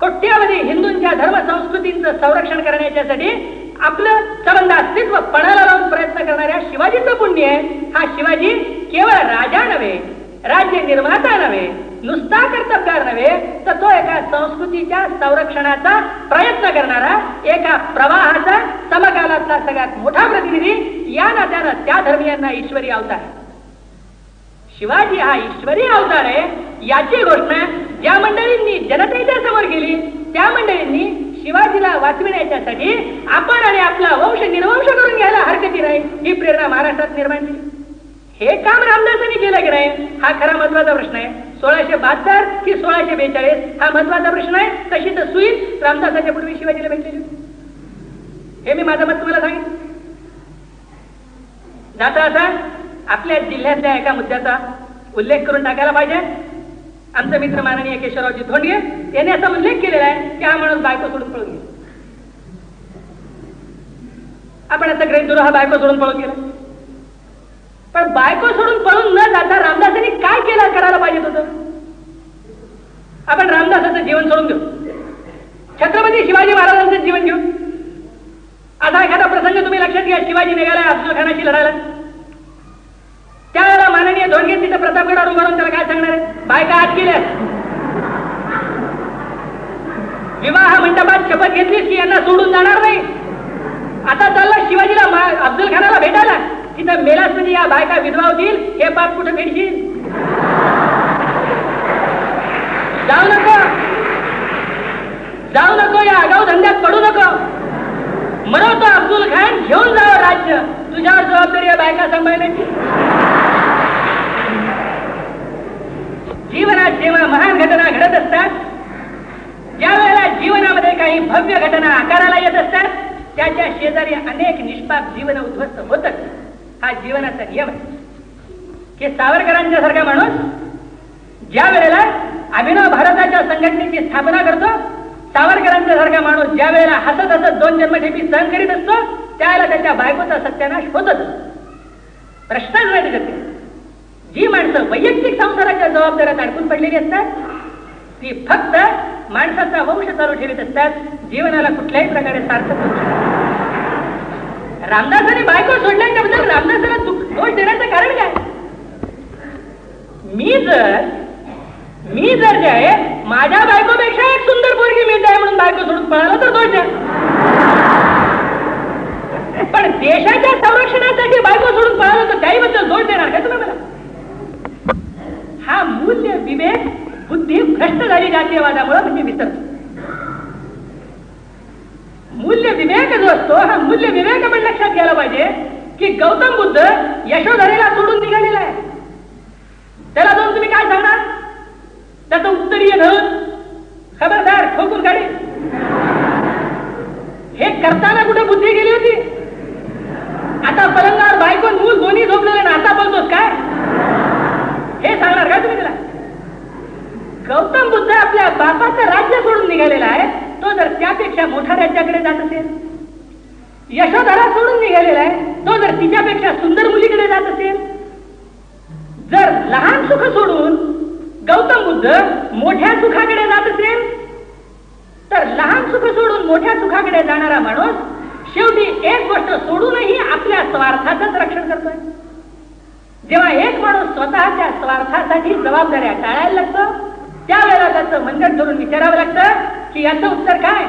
कोट्यावधी हिंदूंच्या धर्म संस्कृतींचं संरक्षण करण्याच्यासाठी आपलं संबंध अस्तित्व पणाला लावून प्रयत्न करणाऱ्या शिवाजीचं पुण्य आहे. हा शिवाजी केवळ राजा नव्हे राज्य निर्माता नव्हे नुसता कर्तबगार नव्हे तर तो एका संस्कृतीच्या संरक्षणाचा प्रयत्न करणारा एका प्रवाहाचा समकालातला सगळ्यात मोठा प्रतिनिधी या नात्यानं त्या धर्मियांना ईश्वरी अवतार. शिवाजी हा ईश्वरी अवतार आहे. याची घोषणा ज्या मंडळींनी जनतेच्या समोर केली त्या मंडळींनी शिवाजीला वाचविण्याच्यासाठी आपण आणि आपला वंश निर्वंश करून घ्यायला हरकती नाही ही प्रेरणा महाराष्ट्रात निर्माण केली हे काम रामदासांनी केलं की नाही हा खरा महत्त्वाचा प्रश्न आहे. सोळाशे बहात्तर की सोळाशे बेचाळीस हा महत्त्वाचा प्रश्न आहे. तशी तर सुईल रामदासाच्या पूर्वी शिवाजीला भेटलेली हे मी माझं मत तुम्हाला सांगितलं. जाता असा आपल्या जिल्ह्यातल्या एका मुद्द्याचा उल्लेख करून टाकायला पाहिजे. आमचे मित्र माननीय केशवरावजी धोंडगे यांनी असा उल्लेख केलेला आहे की हा माणूस बायको सोडून पळून गेला. आपण आता ग्रेट धरू हा बायको सोडून पळून गेला. पण बायको सोडून पळून न जाता रामदासांनी काय केलं करायला पाहिजे होतं? आपण रामदासाचं जीवन सोडून घेऊ छत्रपती शिवाजी महाराजांचं जीवन घेऊ. आता एखादा प्रसंग तुम्ही लक्षात घ्या शिवाजी निघाला अफजल खानाशी लढायला. त्यावेळेला माननीय धोंडगे तिथे प्रतापगडावर उभं राहून त्याला काय सांगणार आहे? बायका आत केल्या विवाह मंडपात शपथ घेतलीस की यांना सोडून जाणार नाही? आता चालला शिवाजीला अब्दुल खानाला भेटायला. तिथं मेलास म्हणजे या बायका विधवा होतील हे पाप कुठं भेटशील? जाऊ नको. जाऊ नको या आगाऊ धंद्यात पडू नको. म्हणतो अब्दुल खान घेऊन जावं राज्य. तुझ्यावर जबाबदारी आहे बायका सांभाळण्याची. जीवनात जेव्हा महान घटना घडत असतात. ज्या वेळेला जीवनामध्ये काही भव्य घटना आकाराला येत असतात त्याच्या शेजारी अनेक निष्पाप जीवन उद्ध्वस्त होतच हा जीवनाचा नियम आहे. की सावरकरांच्या सारखा माणूस ज्या वेळेला अभिनव भारताच्या संघटनेची स्थापना करतो सावरकरांचा सारखा माणूस ज्या वेळेला हसत हसत दोन जन्मठेपी सहन करीत असतो त्यावेळेला त्याच्या बायकोचा सत्यानाश होतच. प्रश्नच नाही करते जी माणसं वैयक्तिक संसाराच्या जबाबदाऱ्यात अडकून पडलेली असतात ती फक्त माणसाचा वंश चालू ठेवत असतात जीवनाला कुठल्याही प्रकारे सार्थक रामदासाने बायको सोडल्याच्या बद्दल रामदासाला दोष देण्याचं कारण काय? मी जर मी जर जे आहे माझ्या बायकोपेक्षा एक सुंदर पोरगी मिळत आहे म्हणून बायको सोडून पळाला तर दोष द्या पण देशाच्या संरक्षणासाठी बायको सोडून पळाला तर त्याहीबद्दल दोष देणार का तुम्ही मला हा मूल्य विवेक बुद्धी भ्रष्ट झाली जातीयवादामुळे म्हणजे विसरतो मूल्य विवेक जो असतो हा मूल्य विवेक आपण लक्षात घ्यायला पाहिजे की गौतम बुद्ध यशोधरेला सोडून निघालेला आहे. त्याला जाऊन तुम्ही काय सांगणार? त्याचं उत्तरीय धन खबरदार ठोकून काढी हे करताना कुठे बुद्धी गेली होती? आता पलंगावर बायको मूल दोन्ही झोपलेले ना आता बोलतोस काय? हे सांगणार का तुम्ही तिला गौतम बुद्ध आपल्या बापाचं राज्य सोडून निघालेला आहे. तो जर त्यापेक्षा मोठ्या राज्याकडे जात असेल यशोधरा सोडून निघालेला आहे. तो जर तिच्यापेक्षा सुंदर मुलीकडे जात असेल जर लहान सुख सोडून गौतम बुद्ध मोठ्या सुखाकडे जात असेल? तर लहान सुख सोडून मोठ्या सुखाकडे जाणारा माणूस शेवटी एक गोष्ट सोडूनही आपल्या स्वार्थाचंच रक्षण करतोय. जेव्हा एक माणूस स्वतःच्या स्वार्थासाठी जबाबदाऱ्या टाळायला लागतो त्यावेळेला त्याचं मनगट धरून विचारावं लागतं की याचं उत्तर काय?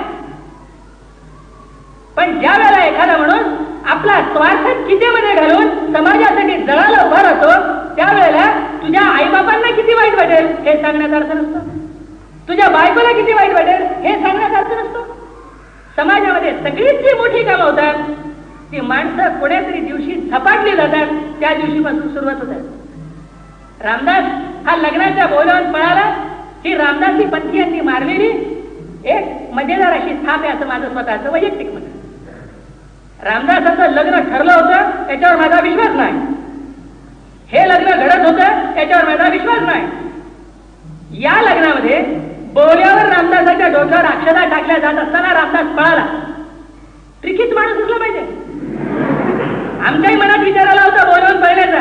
पण ज्या वेळेला एखादा माणूस आपला स्वार्थ चितेमध्ये घालून समाजासाठी जळाला उभा राहतो त्यावेळेला तुझ्या आईबापांना किती वाईट वाटेल हे सांगण्यात अर्थ नसतो. तुझ्या बायकोला किती वाईट वाटेल हे सांगण्यात अर्थ नसतो. समाजामध्ये सगळीच जी मोठी कामं होतात ती माणसं कोण्यातरी दिवशी झपाटली जातात त्या दिवशीपासून सुरुवात होतात रामदास हा लग्नाच्या बोलावर पळाला ही रामदासी पत्नी यांनी मारलेली. एक मजेदार अशी थाप आहे असं माझं स्वतःचं वैयक्तिक म्हणत रामदासाचं लग्न ठरलं होतं त्याच्यावर माझा विश्वास नाही. हे लग्न घडत होतं त्याच्यावर माझा विश्वास नाही. या लग्नामध्ये बोल्यावर रामदासाच्या डोक्यावर अक्षरा टाकल्या जात असताना रामदास पळाला. ट्रिकीच माणूस असला पाहिजे. आमच्याही मनात विचार आला होता बोलवून पहिल्याचा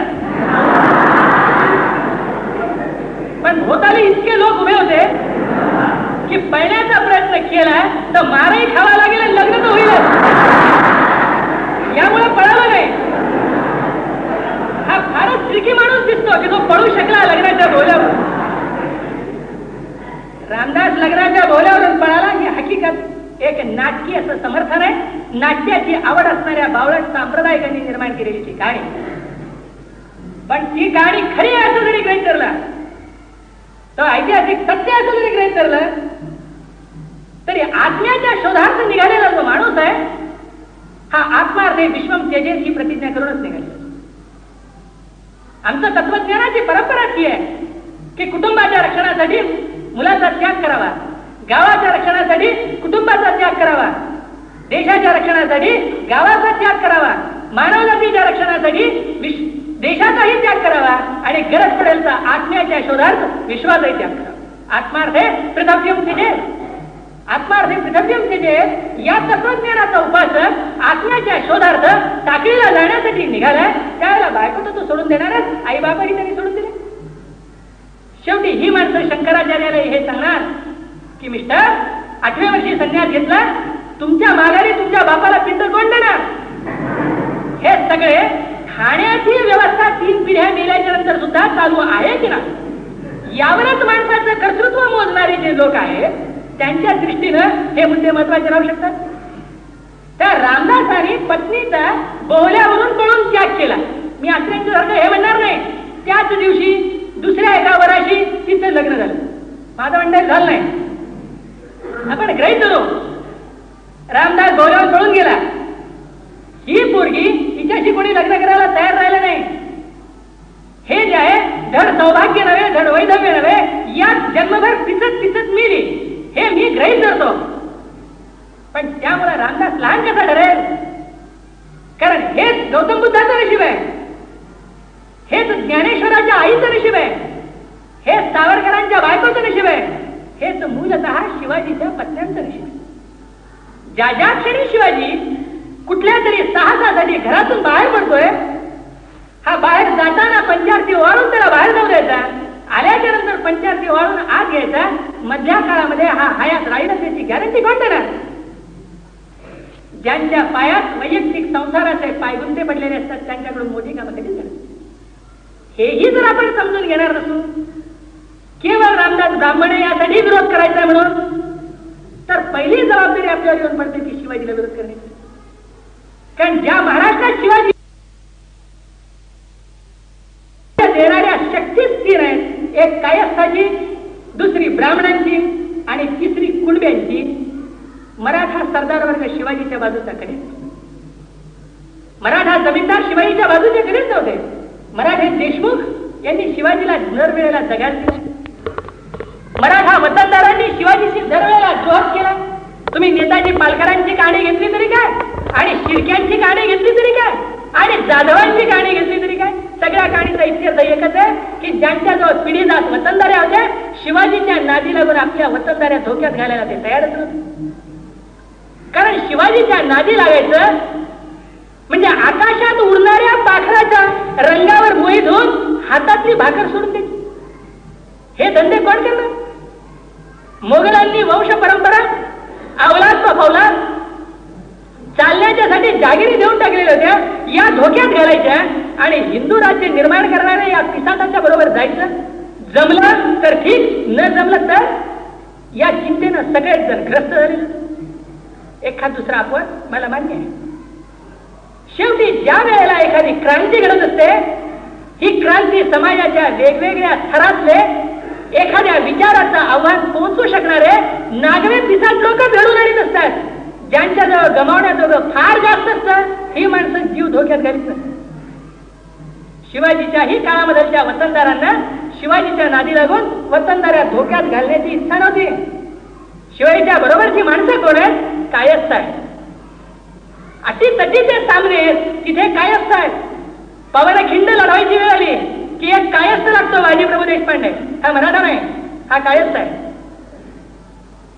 पण भोताली इतके लोक उभे होते की पळण्याचा प्रयत्न केला तर मारही खावा लागेल लग्न तर होईल यामुळे पळालं नाही. हा फारच ट्रिकी माणूस दिसतो की तो पळू शकला लग्नाच्या भोल्यावर रामदास लग्नाच्या भोल्यावरून पळाला ही हकीकत एक नाटकी असं समर्थन आहे. नाट्याची आवड असणाऱ्या बावळट सांप्रदायिकांनी निर्माण केलेली ती गाणी. पण ती गाणी खरी असं जरी ग्रहित धरला तर ऐतिहासिक सत्य असं जरी ग्रहित धरलं तरी आत्म्याच्या शोधार्थ निघालेला जो माणूस आहे हा आत्मार्थ विश्वम तेजेस ही प्रतिज्ञा करूनच निघाली आमचं तत्वज्ञानाची परंपरा ती आहे की कुटुंबाच्या रक्षणासाठी मुलाचा त्याग करावा. गावाच्या रक्षणासाठी कुटुंबाचा त्याग करावा. देशाच्या रक्षणासाठी गावाचा त्याग करावा. मानवजातीच्या रक्षणासाठी देशाचाही त्याग करावा आणि गरज पडेल तर आत्म्याच्या शोधार्थ विश्वासही त्याग करावा. आत्मार्थे पृथव्यम तिथे आत्मार्थे पृथव्यम या तत्वज्ञानाचा उपासक आत्म्याच्या शोधार्थ टाकळीला जाण्यासाठी निघालाय. त्यावेळेला बायको तर तू सोडून देणारच आई बाबाही त्यांनी सोडून दिले. शेवटी ही माणसं शंकराचार्याला हे सांगणार की मिस्टर आठव्या वर्षी संन्यास घेतला तुमच्या माघारी तुमच्या बापाला पिंड कोण देणार? हे सगळे खाण्याची व्यवस्था तीन पिढ्या गेल्याच्यानंतर सुद्धा चालू आहे की नाही? यावरच माणसाचं कर्तृत्व मोजणारे जे लोक आहेत त्यांच्या दृष्टीनं हे मुद्दे महत्त्वाचे राहू शकतात. तर रामदासाने पत्नीचा बोहल्यावरून पळून त्याग केला. मी आश्रयांचं धर्म हे म्हणणार नाही. त्याच दिवशी दुसऱ्या एका वराशी तिचं लग्न झालं. माझं म्हणणं झालं नाही. आपण ग्रही धरू रामदास बोहल्यावर पळून गेला. ही पोरगी तिच्याशी कोणी लग्न करायला तयार राहिलं नाही. हे जे आहे धड सौभाग्य नव्हे धड वैधव्य नव्हे यात जन्मभर तिचत तिचत मिली. हे मी ग्रहित धरतो. पण त्यामुळे रामदास लहान कसा ठरेल? कारण हेच गौतम बुद्धाचं नशीब आहे. हेच ज्ञानेश्वराच्या आईचं नशीब आहे. हेच सावरकरांच्या बायकोचं नशीब आहे. हेच मूलत शिवाजीच्या पत्न्यांचं नशीब आहे. ज्या ज्या क्षणी शिवाजी कुठल्या तरी साहसासाठी घरातून बाहेर पडतोय हा बाहेर जाताना पंचारती वाळून त्याला बाहेर जाऊ द्यायचा. आल्याच्यानंतर पंचायती वाळून आत घ्यायचा. मधल्या काळामध्ये हा हयात राहिलं त्याची गॅरंटी कोण देणार ज्यांच्या पायात वैयक्तिक संसाराचे पायगुंते पडलेले असतात त्यांच्याकडून मोठी कामं कधी हेही जर आपण समजून घेणार नसू केवळ रामदास ब्राह्मणे यासाठी विरोध करायचा म्हणून तर पहिली जबाबदारी आपल्यावर येऊन पडते ती शिवाजीला विरोध करण्याची. कारण ज्या महाराष्ट्रात शिवाजी देणाऱ्या शक्ती स्थिर आहेत एक कायस्थाची दुसरी ब्राह्मणांची आणि तिसरी कुणब्यांची मराठा सरदार वर्ग शिवाजीच्या बाजूचा कडेच मराठा जमीनदार शिवाजीच्या बाजूचे कडेच नव्हते. मराठे देशमुख यांनी शिवाजीला दर वेळेला जगात दिला मराठा वतनदारांनी शिवाजीशी दरवेळेला द्रोह केला. तुम्ही नेताजी पालकरांची गाणी घेतली तरी काय? आणि शिरक्यांची गाणी घेतली तरी काय? आणि जाधवांची गाणी घेतली तरी काय? सगळ्या गाणीचा इतिहास एकच आहे की ज्यांच्याजवळ पिढी जात वतनदाऱ्या होत्या शिवाजीच्या नादी लागून आपल्या वतनदाऱ्या धोक्यात घालायला ते तयारच नव्हते कारण शिवाजीच्या नादी लागायचं म्हणजे आकाशात उडणाऱ्या पाखराच्या रंगावर मोहित होऊन हातातली भाकर सोडून द्यायची. हे धंदे कोण करणार मोगलांनी वंश परंपरा अवलाद फवलाद चालण्याच्यासाठी जागिरी देऊन टाकलेल्या होत्या या धोक्यात घालायच्या आणि हिंदू राज्य निर्माण करणाऱ्या या पिसाटाच्या बरोबर जायचं? जमलं तर ठीक न जमलं तर? या चिंतेनं सगळेच जण ग्रस्त झाले. एखाद दुसरा अपवाद मला मान्य आहे. शेवटी ज्या वेळेला एखादी क्रांती घडत असते ही क्रांती समाजाच्या वेगवेगळ्या थरातले एखाद्या विचाराचं आव्हान पोहोचू शकणारे नागवे पिसाट लोक घडून आणत असतात. ज्यांच्याजवळ गमावण्याजोगं फार जास्त असतं ही माणसं जीव धोक्यात घालीत शिवाजीच्याही काळामधलच्या वतनदारांना शिवाजीच्या नादी लागून वतनदाऱ्या धोक्यात घालण्याची इच्छा नव्हती. शिवाजीच्या बरोबरची माणसं कोण आहेत? कायस्थ आहेत. अटीतटीचे सामने तिथे कायस्थ आहेत. पवाला खिंड लढवायची वेळ आली की एक कायस्थ लागतो बाजीप्रभू देशपांडे. हा मराठा नाही हा कायस्थ आहे.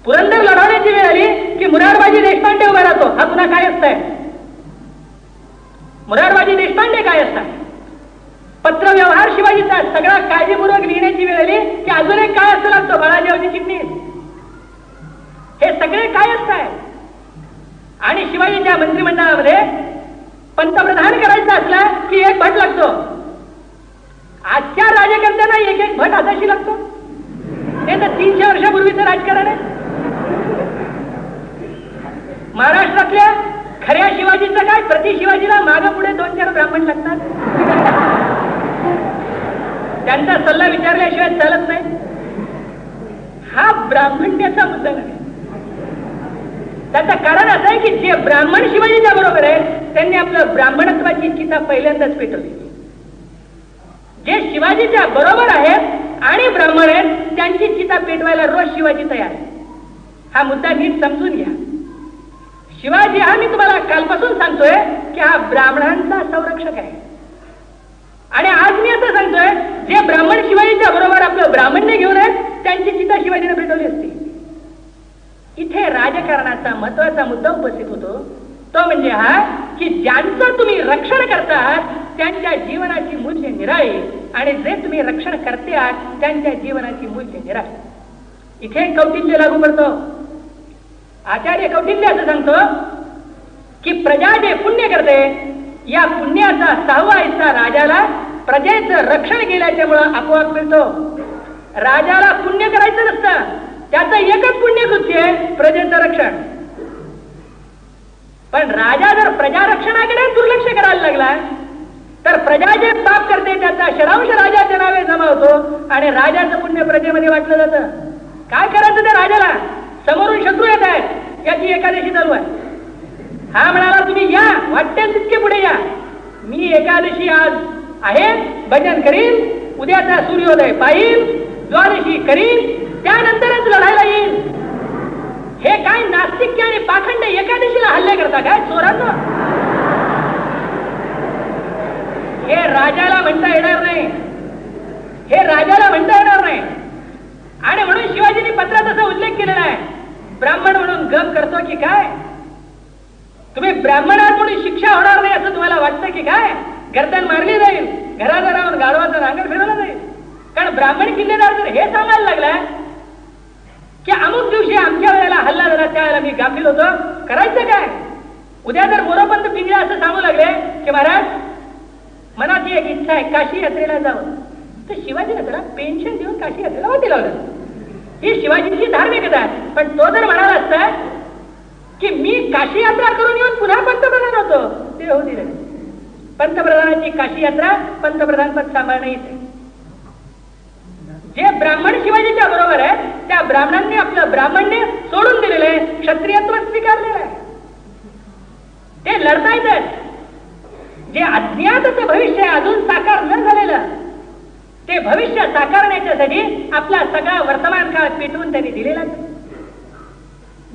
पुरंदर लढवण्याची वेळ आली की मुरारबाजी देशपांडे उभा राहतो. हा पुन्हा काय असताय मुरारबाजी देशपांडे काय असताय पत्र व्यवहार शिवाजीचा सगळा काळजीपूर्वक लिहिण्याची वेळ आली की अजून एक काय असं लागतो बाळाजी चिटणीस. हे सगळे काय असताय आणि शिवाजीच्या मंत्रिमंडळामध्ये पंतप्रधान करायचं असला की एक भट लागतो. आजच्या राजकर्त्यांना एक एक भट असाशी लागतो. हे तर तीनशे वर्षापूर्वीचं राजकारण आहे. महाराष्ट्रातल्या खऱ्या शिवाजीचं काय? प्रति शिवाजीला माग पुढे दोन चार ब्राह्मण लागतात. त्यांचा सल्ला विचारल्याशिवाय चालत नाही. हा ब्राह्मण्याचा मुद्दा नाही. त्याचं कारण असं आहे की जे ब्राह्मण शिवाजीच्या बरोबर आहे त्यांनी आपलं ब्राह्मणत्वाची चिता पहिल्यांदाच पेटवली. जे शिवाजीच्या बरोबर आहेत आणि ब्राह्मण आहेत त्यांची चिता पेटवायला रोज शिवाजी तयार आहे हा मुद्दा नीट समजून घ्या. शिवाजी हा मी तुम्हाला कालपासून सांगतोय की हा ब्राह्मणांचा संरक्षक आहे. आणि आज मी असं सांगतोय जे ब्राह्मण शिवाजीच्या बरोबर आपलं ब्राह्मण्य घेऊन आहेत त्यांची चिता शिवाजीने पेटवली असती. इथे राजकारणाचा महत्त्वाचा मुद्दा उपस्थित होतो. तो म्हणजे हा की ज्यांचं तुम्ही रक्षण करता आहात त्यांच्या जीवनाची मूल्य निराळी आणि जे तुम्ही रक्षण करते आहात त्यांच्या जीवनाची मूल्य निराळी. इथे कौटिल्य लागू पडतो. आचार्य कौटिल्य असं सांगतो की प्रजा जे पुण्य करते या पुण्याचा सहावा हिस्सा राजाला प्रजेचं रक्षण केल्याच्यामुळं आपोआप मिळतो. राजाला पुण्य करायचं नसतं त्याचं एकच पुण्यकृत्य आहे प्रजेचं रक्षण. पण राजा जर प्रजा रक्षणाकडे दुर्लक्ष करायला लागला तर प्रजा जे पाप करते त्याचा शरांश राजाच्या नावे जमा होतो आणि राजाचं पुण्य प्रजेमध्ये वाटलं जातं. काय करायचं त्या राजाला? समोरून शत्रू येत आहेत. याची एकादशी चालू आहे. हा म्हणाला तुम्ही या. वाटेल तितके पुढे या. मी एकादशी आज आहे. भजन करीन. उद्याचा सूर्योदय पाहिल द्वादशी करीन. त्यानंतरच लढायला येईल हे काय नास्तिक आणि पाखंड एकादशीला हल्ले करता काय चोरांना? हे राजाला म्हणता येणार नाही. हे राजाला म्हणता येणार नाही. आणि म्हणून शिवाजीने पत्रात असा उल्लेख केलेला आहे. ब्राह्मण म्हणून गम करतो की काय? तुम्ही ब्राह्मण आहात म्हणून शिक्षा होणार नाही असं तुम्हाला वाटतं की काय? गर्दन मारली जाईल. घराला राहून गाढवाचं रांगण फिरवलं जाईल. कारण ब्राह्मण किल्लेदार जर हे सांगायला लागलाय की अमुक दिवशी आमच्या वेळेला हल्ला झाला त्यावेळेला मी गाफील होतो. करायचं काय? उद्या जर मोरोपंत पिंगळा असं सांगू लागले की महाराज मनाची एक इच्छा आहे काशी यात्रेला जाऊन तर शिवाजी त्याला पेन्शन देऊन काशी यात्रेला वाटी लावलं ही शिवाजीची धार्मिकता आहे पण तो जर म्हणाला असता की मी काशी यात्रा करून येऊन पुन्हा पंतप्रधान होतो ते होऊ दिलं पंतप्रधानाची काशी यात्रा पंतप्रधान पद सांभाळणं येते जे ब्राह्मण शिवाजीच्या बरोबर आहे त्या ब्राह्मणांनी आपलं ब्राह्मण्य सोडून दिलेलं आहे क्षत्रियत्व स्वीकारलेलं आहे. ते लढता येतात जे अज्ञातच भविष्य अजून साकार न झालेलं ते भविष्य साकारण्याच्यासाठी आपला सगळा वर्तमान काळ पेटवून त्यांनी दिलेला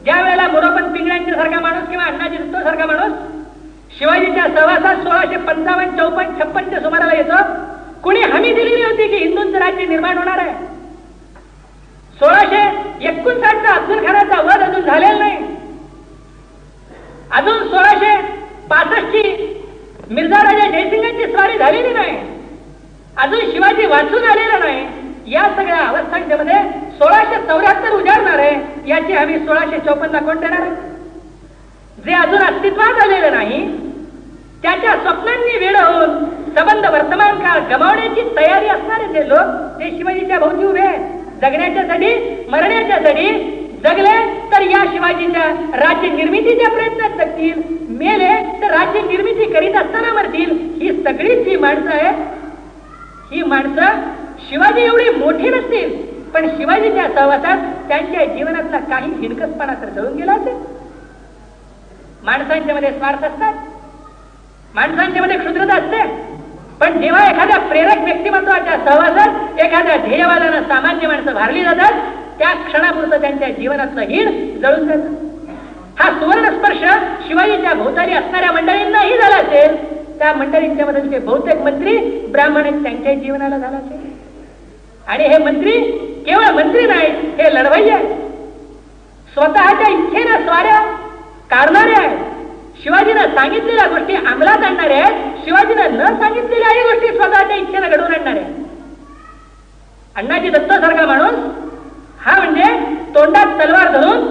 ज्या वेळेला मोरोपंत पिंगळ्यांच्या सारखा माणूस किंवा अण्णाजी दत्तो सारखा माणूस शिवाजीच्या सहवासात सोळाशे पंचावन्न चौपन्न छप्पनच्या सुमाराला येतो कुणी हमी दिलेली होती की हिंदूंचं राज्य निर्माण होणार आहे? सोळाशे एकोणसाठचा अब्दुल खानाचा वध अजून झालेला नाही. अजून सोळाशे पासष्टची मिर्झा राजा जयसिंगांची स्वारी झालेली नाही. अजून शिवाजी वाचून आलेला नाही. या सगळ्या अवस्थांच्या मध्ये सोळाशे चौऱ्याहत्तर उजाडणार आहे याची आम्ही सोळाशे चौपन्न कोण देणार आहे? जे अजून अस्तित्वात आलेलं नाही त्याच्या स्वप्नांनी वेळ होऊन संबंध वर्तमान काळ गमावण्याची तयारी असणारे जे लोक ते शिवाजीच्या भोवती उभे आहेत जगण्याच्यासाठी मरण्याच्यासाठी जगले तर या शिवाजीच्या राज्य निर्मितीच्या प्रयत्नात जगतील मेले तर राज्य निर्मिती करीत असताना मरतील ही सगळीच जी माणसं आहेत ही माणसं शिवाजी एवढी मोठी नसतील पण शिवाजीच्या सहवासात त्यांच्या जीवनातला काही हिणकसपणा तर जळून गेला असेल. माणसांच्या मध्ये स्वार्थ असतात माणसांच्या मध्ये क्षुद्रता असते पण जेव्हा एखाद्या प्रेरक व्यक्तिमत्वाच्या सहवासात एखाद्या ध्येयवादानं सामान्य माणसं भारली जातात त्या क्षणापुरतं त्यांच्या जीवनातलं हिण जळून जात. हा सुवर्ण स्पर्श शिवाजीच्या भोवताली असणाऱ्या मंडळींनाही झाला असेल. त्या मंडळींच्या मदतीचे बहुतेक मंत्री ब्राह्मण त्यांच्या जीवनाला झाला असेल. आणि हे मंत्री केवळ मंत्री नाही हे लढवय्ये. आहे स्वतःच्या इच्छेनं स्वाऱ्या काढणारे आहेत. शिवाजीनं सांगितलेल्या गोष्टी अंमलात आणणाऱ्या आहेत. शिवाजीनं न सांगितलेल्याही गोष्टी स्वतःच्या इच्छेनं घडवून आणणाऱ्या अण्णाजी दत्त सारखा माणूस हा म्हणजे तोंडात तलवार धरून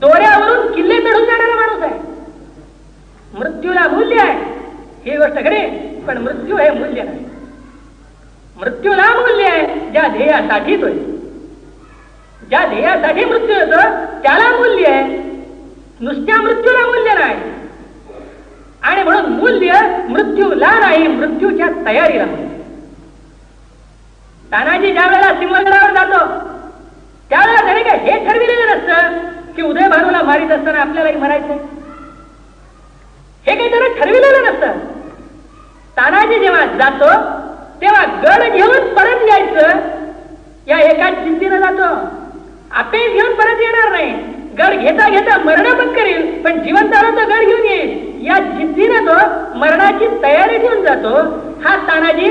दोऱ्यावरून किल्ले चढून जाणारा माणूस आहे. मृत्यूला मूल्य आहे. ही गोष्ट खरी पण मृत्यू हे मूल्य नाही. मृत्यूला मूल्य आहे ज्या ध्येयासाठी तो ज्या ध्येयासाठी मृत्यू येतो त्याला मूल्य आहे. नुसत्या मृत्यूला मूल्य नाही. आणि म्हणून मूल्य मृत्यूला नाही मृत्यूच्या तयारीला मूल्य तानाजी ज्या वेळेला सिंहगडावर जातो त्यावेळेला त्याने काय हे ठरविलेलं नसतं की उदय भानूला मारित असताना आपल्यालाही मरायचं हे काही त्यानं ठरविलेलं नसतं. तानाजी जेव्हा जातो तेव्हा गड घेऊन परत यायचं. या एकाच चिंतीनं जातो. आपे घेऊन परत येणार नाही. गड घेता घेता मरण पण करेल पण जिवंताला तो गड घेऊन येईल. या जिद्दीनं तो मरणाची तयारी ठेवून जातो. हा तानाजी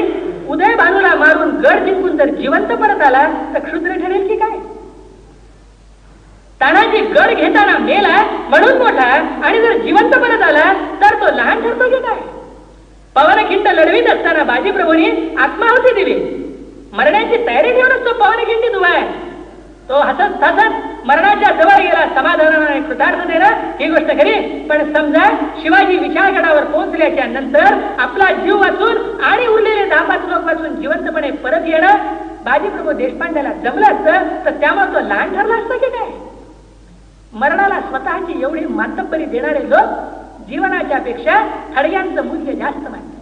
उदय भानूला मारून गड जिंकून जर जिवंत परत आला तर क्षुद्र ठरेल की काय? तानाजी गड घेताना मेला म्हणून मोठा आणि जर जिवंत परत आला तर तो लहान ठरतो की काय? पवनखिंड लढवीत असताना बाजीप्रभूंनी आत्माहुती दिली. मरण्याची तयारी ठेवूनच तो पवनखिंडीत उभा आहे. तो हसत हसत मरणाच्या जवळ गेला समाधानाने कृतार्थतेनं ही गोष्ट खरी. पण समजा शिवाजी विशाळगडावर पोहोचल्याच्या नंतर आपला जीव वाचून आणि उरलेले दहा पाच लोक वाचून जिवंतपणे परत येणं बाजीप्रभू देशपांड्याला जमलं असतं तर त्यामुळे तो लहान ठरला असतं की काय? मरणाला स्वतःची एवढी मातब्बरी देणारे लोक जीवनाच्या पेक्षा थडग्यांचं मूल्य जास्त मानतात.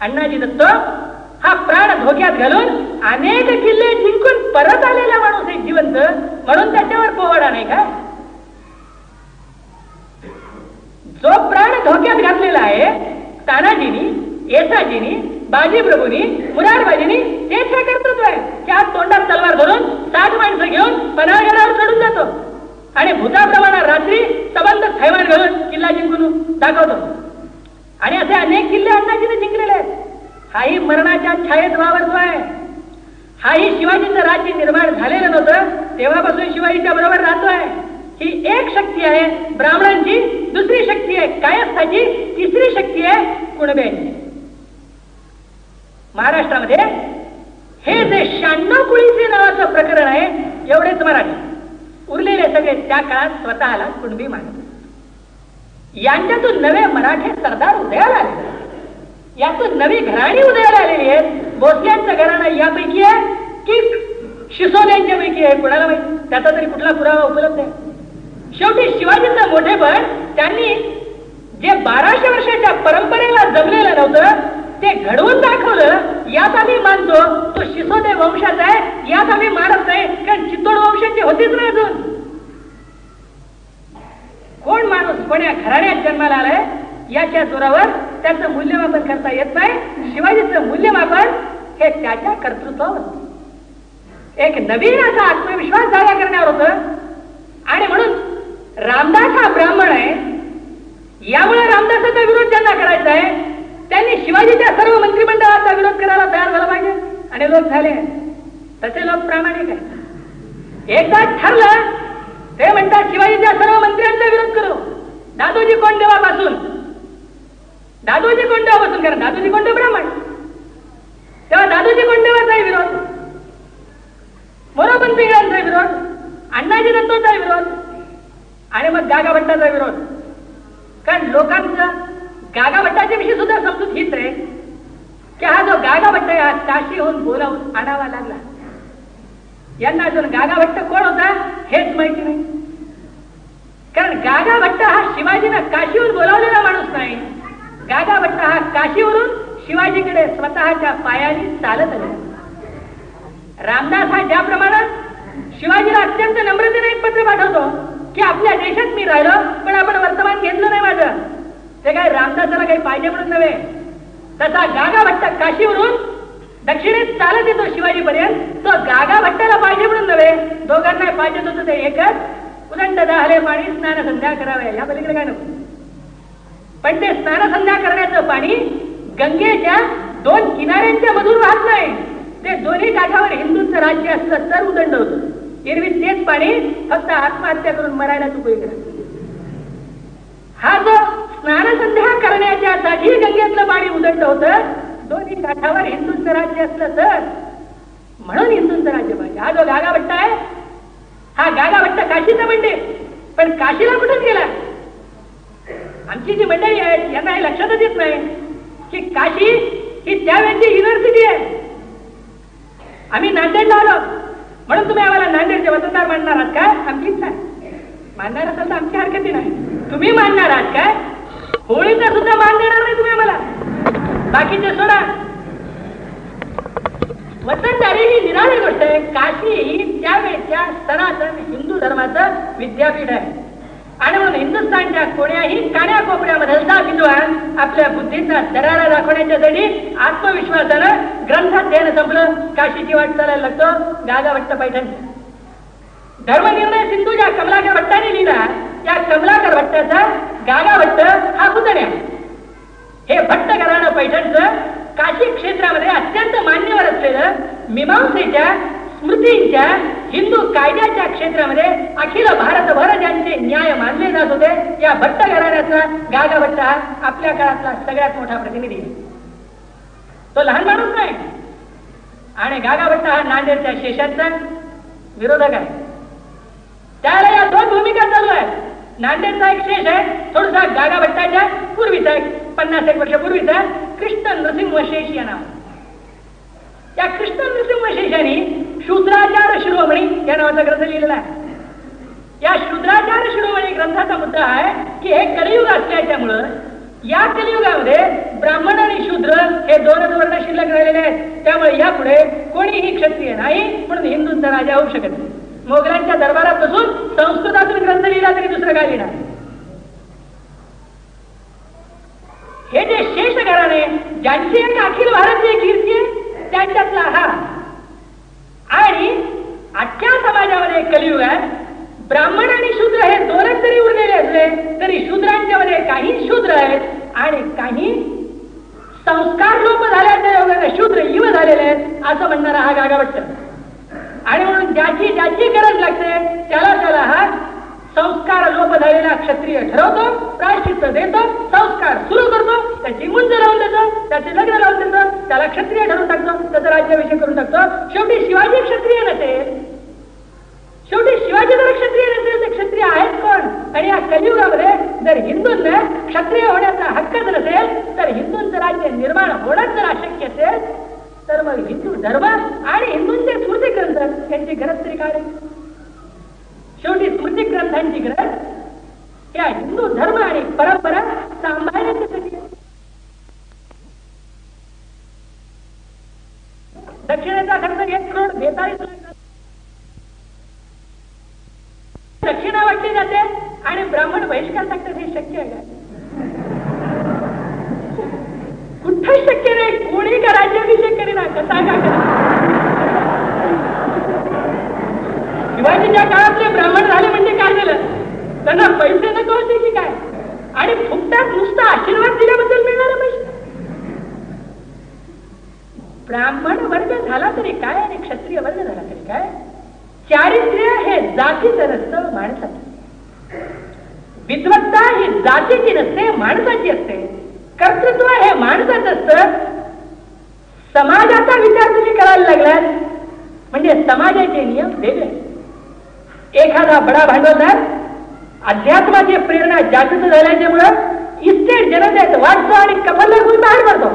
अण्णाजी दत्त हा प्राण धोक्यात घालून अनेक किल्ले जिंकून परत आलेला माणूस आहे जिवंत म्हणून त्याच्यावर पोवाडा नाही का? जो प्राण धोक्यात घातलेला आहे तानाजीनी येसाजीनी बाजीप्रभूनी मुरारबाजीनी तेच हे कर्तृत्व आहे की आज तोंडात तलवार धरून साठ माणसं घेऊन पन्हाळगडावर चढून जातो. आणि भूताप्रमाणात रात्री सबंध थैवान घालून किल्ला जिंकून दाखवतो. आणि असे अनेक किल्ले अण्णाजीने जिंकलेले आहेत. हाही मरणाच्या छायेत वावरतो आहे. हाही शिवाजीचं राज्य निर्माण झालेलं नव्हतं तेव्हापासून शिवाजीच्या बरोबर राहतो आहे. ही एक शक्ती आहे ब्राह्मणांची. दुसरी शक्ती आहे कायस्थाची. तिसरी शक्ती आहे कुणब्यांची महाराष्ट्रामध्ये हे जे शहाण्णव कुळीचे नावाचं प्रकरण आहे एवढेच मराठी. उरलेले सगळे त्या काळात स्वतःला कुणबी मानत यांच्यातून नवे मराठे सरदार उदयाला आले. यातून नवी घराणी उदयाला आलेली आहेत भोसल्यांचं घराणं यापैकी आहे की शिसोद्यांच्या पैकी आहे? कुणाला माहिती? त्याचा तरी कुठला पुरावा उपलब्ध आहे? शेवटी शिवाजीचं मोठेपण त्यांनी जे बाराशे वर्षाच्या परंपरेला जमलेलं नव्हतं ते घडवून दाखवलं यात आम्ही मानतो. तो शिसोदे वंशाचा आहे यात आम्ही मानत नाही कारण चित्तोड वंशाची होतीच नाही अजून. कोण माणूस कोण्या घराण्यात जन्माला आलाय याच्या जोरावर त्याचं मूल्यमापन करता येत नाही. शिवाजीचं मूल्यमापन हे त्याच्या कर्तृत्वावर एक नवीन असा आत्मविश्वास जागा करण्यावर होत. आणि म्हणून रामदास हा ब्राह्मण आहे. यामुळे रामदासाचा विरोध ज्यांना करायचा आहे त्यांनी शिवाजीच्या सर्व मंत्रिमंडळाचा विरोध करायला तयार झाला पाहिजे. आणि लोक झाले. तसे लोक प्रामाणिक आहेत. एकदा ठरलं ते म्हणतात शिवाजीच्या सर्व मंत्र्यांचा विरोध करू. दादोजी कोंडदेवापासून. दादोजी कोंडदेवापासून कारण दादोजी कोंडदेव ब्राह्मण. तेव्हा दादोजी कोंडदेवाचाही विरोध. मोरोपंत विरोध. अण्णाजी दत्तोचा विरोध. आणि मग गागा भट्टाचा विरोध. कारण लोकांचं गागा भट्टाच्या विषयी सुद्धा समजूत हीच आहे की हा जो गागा भट्ट आहे हा काशीहून बोलावून आणावा लागला. यांना अजून गागा भट्ट कोण होता हेच माहिती नाही. कारण गागा भट्ट हा शिवाजीनं काशीहून बोलावलेला माणूस नाही. गागा भट्ट हा काशीवरून शिवाजीकडे स्वतःच्या पायाने चालत आले. रामदास हा ज्याप्रमाणे शिवाजीला अत्यंत नम्रतेने एक पत्र पाठवतो की आपल्या देशात मी राहिलो पण आपण वर्तमान घेतलं नाही माझं. ते काय रामदासाला काही पाहिजे म्हणून नव्हे. तसा गागा भट्ट काशीवरून दक्षिणेत चालत येतो शिवाजीपर्यंत. तो गागा भट्टाला पाहिजे म्हणून नव्हे. दोघांना पाहिजे होतं ते एकच. उदंड दहाले पाणी स्नान संध्या करावे. या पलीकडे काय नको. पण ते स्नान संध्या करण्याचं पाणी गंगेच्या दोन किनाऱ्यांच्या मधून वाहत नाही. ते दोन्ही काठावर हिंदूंचं राज्य असलं तर उदंड होत. एरवी तेच पाणी फक्त आत्महत्या करून मरायलाच उपयोग हा जो स्नानसंध्या करण्याच्या साठी गंगेतलं पाणी उदंड होत. दोन्ही काठावर हिंदूंचं राज्य असलं तर. म्हणून हिंदूंचं राज्य पाहिजे. हा जो गागा आहे हा गागा भट्ट काशीचा म्हणते पण काशीला कुठून गेला? आमची जी मंडळी आहेत यांना हे लक्षातच येत नाही की काशी ही त्यावेळेची युनिव्हर्सिटी आहे. आम्ही नांदेडला आलो. म्हणून तुम्ही आम्हाला नांदेडचे वतनदार मानणार आहात काय आमची नाही मानणार असाल तर आमची हरकती नाही. तुम्ही मानणार आहात काय होळीचा सुद्धा मान देणार नाही तुम्ही आम्हाला. बाकीचे सोडा. वतनदारी ही निराळी गोष्ट आहे. काशी ही त्यावेळेच्या सनातन हिंदू धर्माचं विद्यापीठ आहे. आणि म्हणून हिंदुस्थानच्या कोण्याही काण्या कान्याकोपऱ्यामधलचा विद्वान आपल्या बुद्धीचा दरारा दाखवण्याच्या साठी आत्मविश्वासानं ग्रंथात संपलं. काशीची वाट चालायला लागतो. गागा वाटतं पैठण. धर्मनिर्णय सिंधू ज्या कमलाकर भट्टाने लिहिला त्या कमलाकर भट्टाचा गागा भट्ट हा पुतण्या हे भट्ट घराणं पैठणचं काशी क्षेत्रामध्ये अत्यंत मान्यवर असलेलं मीमांसेच्या स्मृतींच्या हिंदू कायद्याच्या क्षेत्रामध्ये अखिल भारतभर ज्यांचे न्याय मानले जात होते या भट्ट घराण्याचा गागा भट्ट हा आपल्या काळातला सगळ्यात मोठा प्रतिनिधी आहे. तो लहान माणूस नाही. आणि गागा भट्ट हा नांदेडच्या शेषांचा विरोधक आहे. त्याला या दोन भूमिका चालू आहेत. नांदेडचा एक शेष आहे थोडासा गागा भट्टाच्या पूर्वीचा एक पन्नास एक वर्षापूर्वीचा कृष्ण नृसिंह शेष या नाव त्या कृष्ण नृसिंह शेषाने शूद्राचार शिरोमणी या नावाचा ग्रंथ लिहिलेला आहे. या शूद्राचार शिरोमणी ग्रंथाचा मुद्दा आहे की हे कलियुग असल्याच्यामुळं या कलियुगामध्ये ब्राह्मण आणि शूद्र हे दोनच वर्ण शिल्लक राहिलेले आहेत. त्यामुळे यापुढे कोणीही क्षत्रिय नाही म्हणून हिंदूंचा राजा होऊ शकत नाही. मोगलांच्या दरबारात बसून संस्कृतातून ग्रंथ लिहिला तरी दुसरं काय लिहिणार? हे जे शेष घराणे ज्यांची एक अखिल भारतीय कीर्ती आहे त्यांच्यातला हा. आणि आजच्या समाजामध्ये कलियुग आहे. ब्राह्मण आणि शूद्र हे दोनच जरी उरलेले असले तरी शूद्रांच्या मध्ये काही शूद्र आहेत आणि काही संस्कार लोप झाल्याच्या योगाने शूद्र युव झालेले आहेत असं म्हणणारा हा गागा आणि म्हणून ज्याची ज्याची गरज लागते त्याला त्याला हा संस्कार लोप झालेला क्षत्रिय ठरवतो प्रायश्चित्त देतो संस्कार सुरू करतो त्याची मुंज लावून देतो त्याचे लग्न लावून देतो त्याला क्षत्रिय ठरवून टाकतो त्याचा राज्याभिषेक करून टाकतो. शेवटी शिवाजी क्षत्रिय नसेल शेवटी शिवाजी जर क्षत्रिय नसेल तर क्षत्रिय आहेत कोण? आणि या कलियुगामध्ये जर हिंदूंना क्षत्रिय होण्याचा हक्कच नसेल तर हिंदूंचं राज्य निर्माण होणंच जर अशक्य असेल तर मग हिंदू धर्म आणि हिंदूंचे स्मृती ग्रंथ यांची गरज तरी काय? शेवटी स्मृती ग्रंथांची गरज या हिंदू धर्म आणि परंपरा सांभाळण्यासाठी दक्षिणेचा खर्च एक करोड बेचाळीस लाख दक्षिणा वाटली जाते आणि ब्राह्मण बहिष्कार टाकतात हे शक्य आहे का? कुठं शक्य नाही. कोणी का राज्याभिषेक करीना कसा का शिवाजीच्या काळातले ब्राह्मण झाले म्हणजे काय झालं? त्यांना पैसे नको होते की काय? आणि फुकटात नुसता आशीर्वाद दिल्याबद्दल मिळणार पैसे. ब्राह्मण वर्ग झाला तरी काय आणि क्षत्रिय वर्ग झाला तरी काय? चारित्र्य हे जातीचं नसतं माणसाचं. विद्वत्ता ही जातीची नसते माणसाची असते. कर्तृत्व हे माणसाच असतं समाजाचा विचार तुम्ही करायला लागलात. म्हणजे समाजाचे नियम वेगळे. एखादा बडा भांडवलदार अध्यात्माची प्रेरणा जास्त झाल्याच्यामुळं इस्टेट जनतेत वाटतो आणि कमल लागून बाहेर पडतो.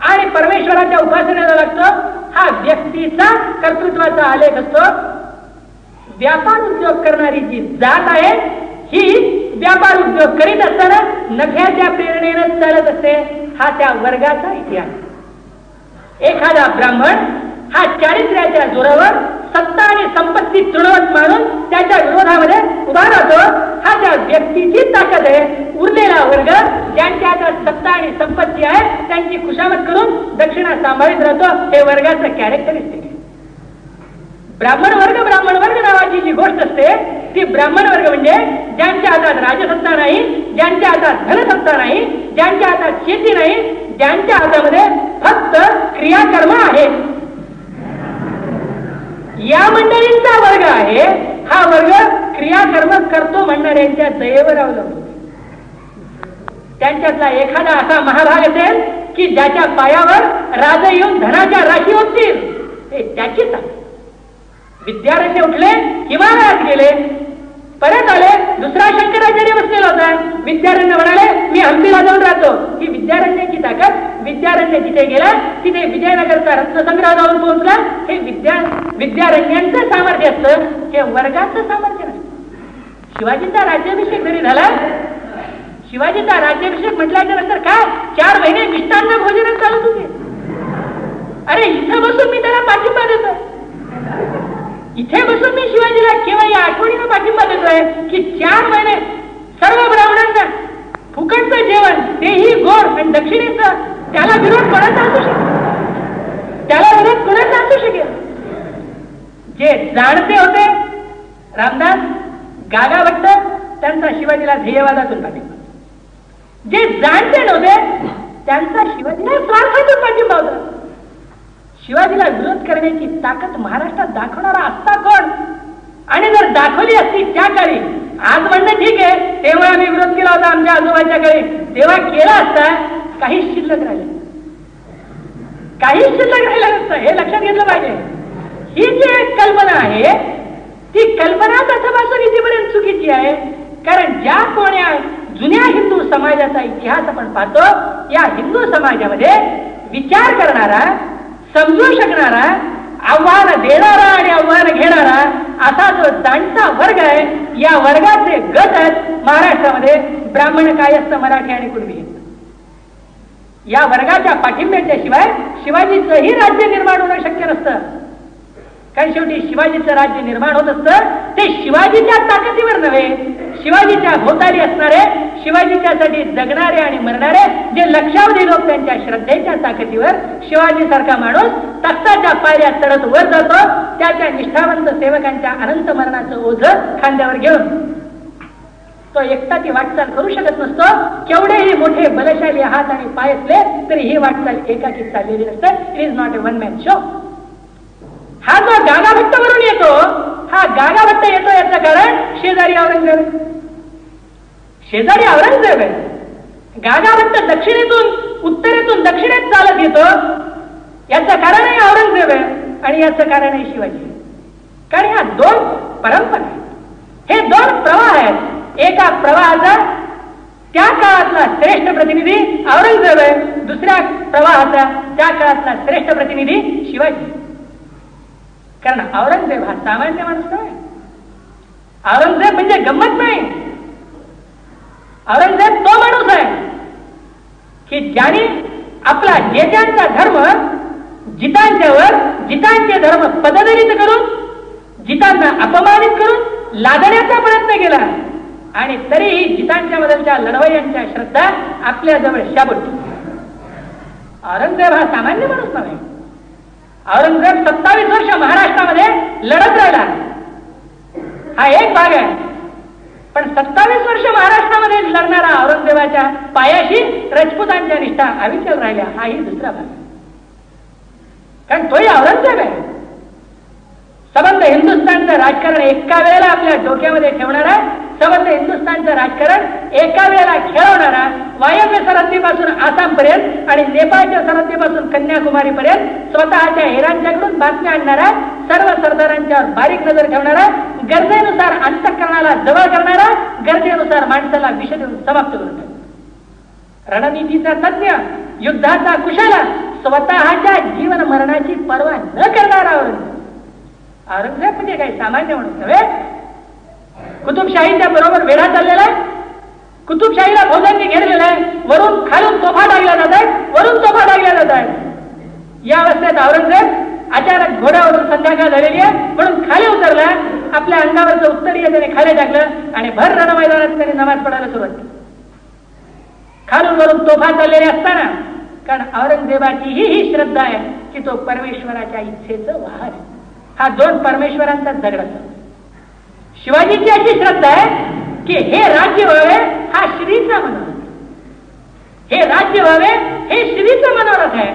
आणि परमेश्वराच्या उपासनेला लागतो हा व्यक्तीचा कर्तृत्वाचा आलेख असतो. व्यापार उद्योग करणारी जी जात आहे ही व्यापार उद्योग करीत असताना नफ्याच्या प्रेरणेनं चालत असते हा त्या वर्गाचा इतिहास. एखादा ब्राह्मण हा चारित्र्याच्या जोरावर सत्ता आणि संपत्ती तृणवत मानून त्याच्या विरोधामध्ये उभा राहतो हा त्या व्यक्तीची ताकद आहे. उरलेला वर्ग ज्यांच्या आता सत्ता आणि संपत्ती आहे त्यांची खुशामत करून दक्षिणा सांभाळीत राहतो हे वर्गाचं कॅरेक्टरिस्टिक आहे. ब्राह्मण वर्ग ब्राह्मण वर्ग नावाची जी गोष्ट असते ती ब्राह्मण वर्ग म्हणजे ज्यांच्या हातात राजसत्ता नाही ज्यांच्या हातात धनसत्ता नाही ज्यांच्या हातात शेती नाही ज्यांच्या हातामध्ये फक्त क्रियाकर्म आहे या मंडळींचा वर्ग आहे हा वर्ग क्रियाकर्म करतो म्हणणाऱ्यांच्या दयेवर अवलंबून. त्यांच्यातला एखादा असा महाभाग असेल की ज्याच्या पायावर राज येऊन धनाच्या राशी होतील हे त्याचीच आहे. विद्यारण्य उठले हिमालयात गेले. परत आले दुसरा शंकराचार्य बसलेला होता. विद्यारण्य म्हणाले मी हंपीला जाऊन राहतो. ही विद्यारण्याची ताकद विद्यारण्य जिथे गेला तिथे विजयनगरचा रत्नसंग्रह जाऊन पोहोचला. हे विद्या विद्यारण्यांचं सामर्थ्य असतं. हे वर्गाचं सामर्थ्य नसतं शिवाजीचा राज्याभिषेक जरी झाला. शिवाजीचा राज्याभिषेक म्हटल्याच्या नंतर काय चार महिने मिष्टांना भोजन चालत होते. अरे इथं बसून मी त्याला पाठिंबा देतो इथे बसून मी शिवाजीला केवळ या आठवणीनं पाठिंबा देतोय की चार महिने सर्व ब्राह्मणांना फुकटचं जेवण तेही गोड आणि दक्षिणेचं त्याला विरोध कोणाच असू शकेल? त्याला विरोध कोणाच असू शकेल? जे जाणते होते रामदास गागा भट्ट त्यांचा शिवाजीला ध्येयवादातून पाठिंबा. जे जाणते नव्हते त्यांचा शिवाजीला स्वार्थातून पाठिंबा होता. शिवाजीला विरोध करण्याची ताकद महाराष्ट्रात दाखवणारा असता कोण? आणि जर दाखवली असती त्या काळी आज म्हणणं ठीक आहे तेव्हा आम्ही विरोध केला होता आमच्या आजोबाच्या काळी तेव्हा केला असता काही शिल्लक राहिलं. काही शिल्लक राहिलं नसतं हे लक्षात घेतलं पाहिजे. ही जी एक कल्पना आहे ती कल्पना तथापासून इथेपर्यंत चुकीची आहे. कारण ज्या कोण्या जुन्या हिंदू समाजाचा इतिहास आपण पाहतो या हिंदू समाजामध्ये विचार करणारा समजू शकणारा आव्हान देणारा आणि आव्हान घेणारा असा जो जाणता वर्ग आहे या वर्गाचे गट आहेत महाराष्ट्रामध्ये ब्राह्मण कायस्थ मराठी आणि कुणबी. या वर्गाच्या पाठिंब्याच्या शिवाय शिवाजीचंही राज्य निर्माण होणं शक्य नसतं. कारण शेवटी शिवाजीचं राज्य निर्माण होत असतं ते शिवाजीच्या ताकदीवर नव्हे. शिवाजीच्या भोवताली असणारे शिवाजीच्यासाठी जगणारे आणि मरणारे जे लक्षावधी लोक त्यांच्या श्रद्धेच्या ताकदीवर शिवाजी सारखा माणूस तख्ताच्या पायऱ्या चढत वर जातो त्याच्या निष्ठावंत सेवकांच्या अनंत मरणाचं ओझ खांद्यावर घेऊन. तो एकटा ती वाटचाल करू शकत नसतो. केवढेही मोठे बलशाली हात आणि पाय असले तरी ही वाटचाल एकाकी चाललेली नसते. It is not a one man show हा जो गागाभट्ट वरून येतो हा गागाभट्ट येतो याचं कारण शेजारी औरंगजेब शेजारी औरंगजेब आहे. गागाभट्ट दक्षिणेतून उत्तरेतून दक्षिणेत चालत येतो याचं कारणही औरंगजेब आहे आणि याचं कारण आहे. शिवाजी कारण ह्या दोन परंपरा हे दोन प्रवाह आहेत. एका प्रवाहाचा त्या काळातला श्रेष्ठ प्रतिनिधी औरंगजेब आहे. दुसऱ्या प्रवाहाचा त्या काळातला श्रेष्ठ प्रतिनिधी शिवाजी कारण औरंगजेब हा सामान्य माणूस नाही औरंगजेब म्हणजे गंमत नाही. औरंगजेब तो माणूस आहे की ज्याने आपला जेजांचा धर्म जितांच्यावर जितांचे धर्म पददलित करून जितांना अपमानित करून लादण्याचा प्रयत्न केला. आणि तरीही जितांच्या बद्दलच्या लढवयांच्या श्रद्धा आपल्याजवळ शाबूट औरंगजेब हा सामान्य माणूस नव्हे. औरंगजेब सत्तावीस वर्ष महाराष्ट्रामध्ये लढत राहिला. हा एक भाग आहे. पण सत्तावीस वर्ष महाराष्ट्रामध्ये लढणारा औरंगजेबाच्या पायाशी रजपुतांच्या निष्ठा अविचल राहिल्या. हाही दुसरा भाग. कारण तोही औरंगजेब आहे. सबंध हिंदुस्थानचं राजकारण एका वेळेला आपल्या डोक्यामध्ये ठेवणारा सबंध हिंदुस्थानचं राजकारण एका वेळेला खेळवणारा वायव्य सरहद्दीपासून आसामपर्यंत आणि नेपाळच्या सरहद्दीपासून कन्याकुमारीपर्यंत स्वतःच्या हेरांच्याकडून बातम्या आणणारा सर्व सरदारांच्यावर बारीक नजर ठेवणारा गरजेनुसार अंतकरणाला जवळ करणारा गरजेनुसार माणसाला विष देऊन समाप्त करून रणनीतीचा तज्ञ युद्धाचा कुशाला स्वतःच्या जीवन मरणाची पर्वा न करणारा औरंगजेब म्हणजे काही सामान्य म्हणून नव्हे. कुतुबशाहीच्या बरोबर वेढा चाललेला आहे. कुतुबशाहीला फौजांनी घेरलेला आहे. वरून खालून तोफा टाकल्या जात आहेत वरून तोफा टाकल्या जात आहेत या अवस्थेत औरंगजेब अचानक घोड्यावरून संध्याकाळ झालेली आहे. म्हणून खाली उतरला आपल्या अंगावरचं उत्तरीय त्याने खाली टाकलं आणि भर रण मैदानात त्याने नमाज पडायला सुरुवात केली. खालून वरून तोफा चाललेले असताना कारण औरंगजेबाची ही ही श्रद्धा आहे की तो परमेश्वराच्या इच्छेचं वाहन हा दोन परमेश्वरांचा झगडा शिवाजीची अशी श्रद्धा आहे की हे राज्य व्हावे हा श्रीचा मनोरथ हे राज्य व्हावे हे श्रीचं मनोरथ आहे.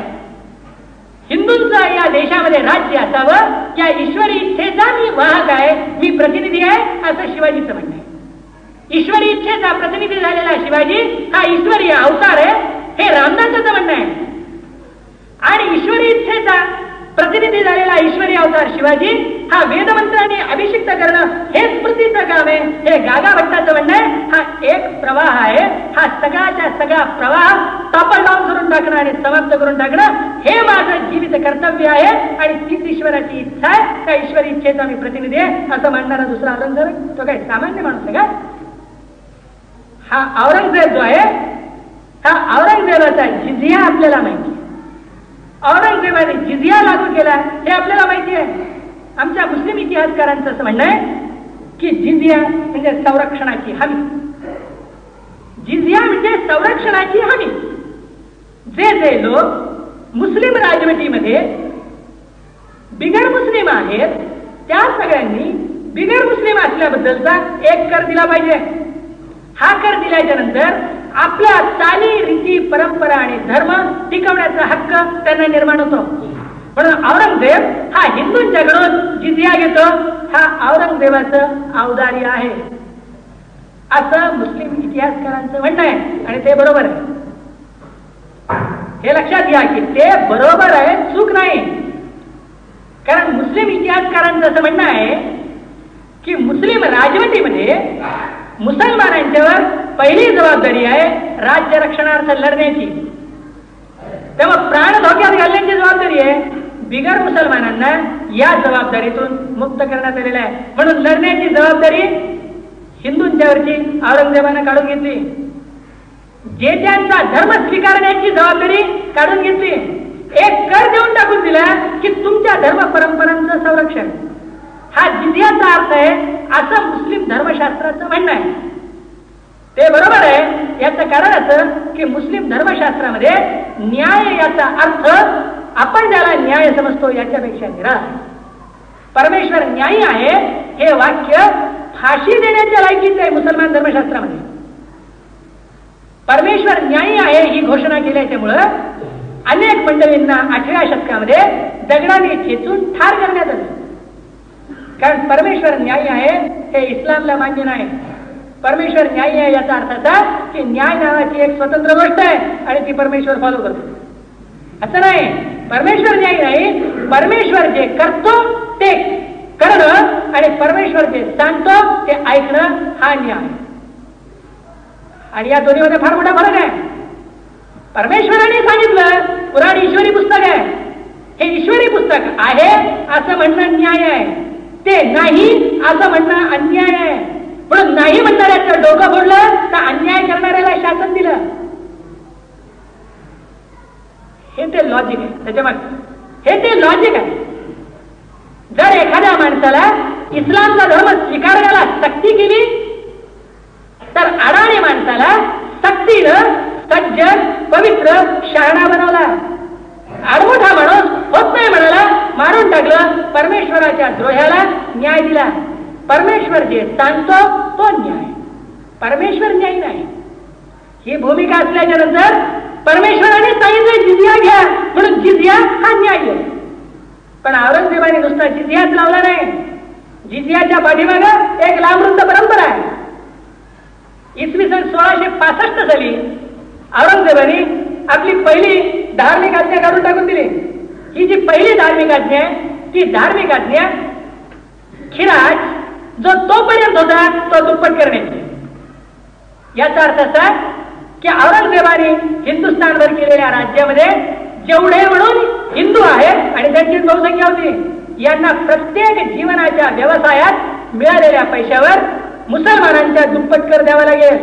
हिंदूंचा या देशामध्ये राज्य असावं या ईश्वरी इच्छेचा मी वाहक आहे मी प्रतिनिधी आहे असं शिवाजीचं म्हणणं आहे. ईश्वरी इच्छेचा प्रतिनिधी झालेला शिवाजी हा ईश्वरीय अवतार आहे हे रामदासाचं म्हणणं आहे. आणि ईश्वरी इच्छेचा प्रतिनिधी झालेला ईश्वरी अवतार शिवाजी हा वेदमंत्राने अभिषिक्त करणं हे स्मृतीचं काम आहे. हे गागा भट्टाचं म्हणणं आहे हा एक प्रवाह आहे. हा सगळ्याच्या सगळा प्रवाह टॉपर डाऊन करून टाकणं आणि समाप्त करून टाकणं हे माझं जीवित कर्तव्य आहे आणि तीच ईश्वराची इच्छा आहे. त्या ईश्वरी इच्छेचा मी प्रतिनिधी आहे. असं म्हणणारा दुसरा औरंगजेब तो काय सामान्य माणूस आहे का? हा औरंगजेब जो आहे हा औरंगजेबाचा जिजिया आपल्याला माहिती औरंगजेबाने जिजिया लागू केला हे आपल्याला माहिती आहे. आमच्या मुस्लिम इतिहासकारांचं असं म्हणणं आहे की जिजिया म्हणजे संरक्षणाची हमी. जिजिया म्हणजे संरक्षणाची हमी. जे जे लोक मुस्लिम राजवटीमध्ये बिगर मुस्लिम आहेत त्या सगळ्यांनी बिगर मुस्लिम असल्याबद्दलचा एक कर दिला पाहिजे. हा कर दिल्याच्या नंतर आपल्या चाली रीती परंपरा आणि धर्म टिकवण्याचा हक्क त्यांना निर्माण होतो. म्हणून औरंगजेब हा हिंदूंच्याकडून जिजिया घेतो हा औरंगजेबाचं औदार्य आहे. असं मुस्लिम इतिहासकारांचं म्हणणं आहे. आणि ते बरोबर आहे. हे लक्षात घ्या की ते बरोबर आहे चूक नाही. कारण मुस्लिम इतिहासकारांचं असं म्हणणं आहे की मुस्लिम राजवटीमध्ये मुसलमानांच्यावर पहिली जबाबदारी आहे राज्य रक्षणार्थ लढण्याची. तेव्हा प्राण धोक्यात घालण्याची जबाबदारी आहे. बिगर मुसलमानांना या जबाबदारीतून मुक्त करण्यात आलेलं आहे. म्हणून लढण्याची जबाबदारी हिंदूंच्यावरची औरंगजेबानं काढून घेतली. जे त्यांचा धर्म स्वीकारण्याची जबाबदारी काढून घेतली. एक कर देऊन टाकून दिला की तुमच्या धर्म परंपरांचं संरक्षण. हा जिद्याचा अर्थ आहे असं मुस्लिम धर्मशास्त्राचं म्हणणं आहे. ते बरोबर आहे याचं कारण असं की मुस्लिम धर्मशास्त्रामध्ये न्याय याचा अर्थ आपण ज्याला न्याय समजतो याच्यापेक्षा निराळ परमेश्वर न्यायी आहे हे वाक्य फाशी देण्याच्या लायकीच आहे मुसलमान धर्मशास्त्रामध्ये. परमेश्वर न्यायी आहे ही घोषणा केल्याच्यामुळं अनेक मंडळींना आठव्या शतकामध्ये दगडाने खेचून ठार करण्यात आलं. कारण परमेश्वर न्यायी आहे हे इस्लामला मान्य नाही. परमेश्वर न्यायी आहे याचा अर्थ असा की न्याय नावाची एक स्वतंत्र गोष्ट आहे आणि ती परमेश्वर फॉलो करतो. असं नाही. परमेश्वर न्यायी नाही. परमेश्वर जे करतो ते करणं आणि परमेश्वर जे सांगतो ते ऐकणं हा न्याय. आणि या दोन्हीमध्ये फार मोठा फरक आहे. परमेश्वराने सांगितलं पुराण ईश्वरी पुस्तक आहे. हे ईश्वरी पुस्तक आहे असं म्हणणं न्याय आहे. ते नाही असं म्हणणं अन्याय आहे. म्हणून नाही म्हणणाऱ्याचं डोकं फोडलं तर अन्याय करणाऱ्याला शासन दिलं. हे ते लॉजिक आहे. त्याच्यामध्ये हे ते लॉजिक आहे. जर एखाद्या माणसाला इस्लामचा धर्म स्वीकारण्याला सक्ती केली तर अडाणी माणसाला सक्तीनं सज्जन पवित्र शहाणा बनवला. आडमोठा माणूस होत नाही म्हणाला मारून टाकलं परमेश्वराच्या द्रोह्याला न्याय दिला. परमेश्वर जे सांगतो तो न्याय. परमेश्वर न्याय नाही. ही भूमिका असल्याच्या नंतर परमेश्वराने सांगितलं जिजिया घ्या म्हणून जिजिया हा न्याय आहे. पण औरंगजेबाने नुसता जिजियाच लावला नाही. जिजियाच्या पाठीमाग एक लांबरुंद परंपरा आहे. इसवी सन सोळाशे पासष्ट साली औरंगजेबाने आपली पहिली धार्मिक आज्ञा काढून टाकून दिली. ही जी पहिली धार्मिक आज्ञा आहे ती धार्मिक आज्ञा खिराज जो तोपर्यंत होता तो दुप्पट करण्याची. याचा अर्थ असा की औरंगजेबाने हिंदुस्थानवर केलेल्या राज्यामध्ये जेवढे म्हणून हिंदू आहेत आणि त्यांची बहुसंख्या होती यांना प्रत्येक जीवनाच्या व्यवसायात मिळालेल्या पैशावर मुसलमानांच्या दुप्पट कर द्यावा लागेल.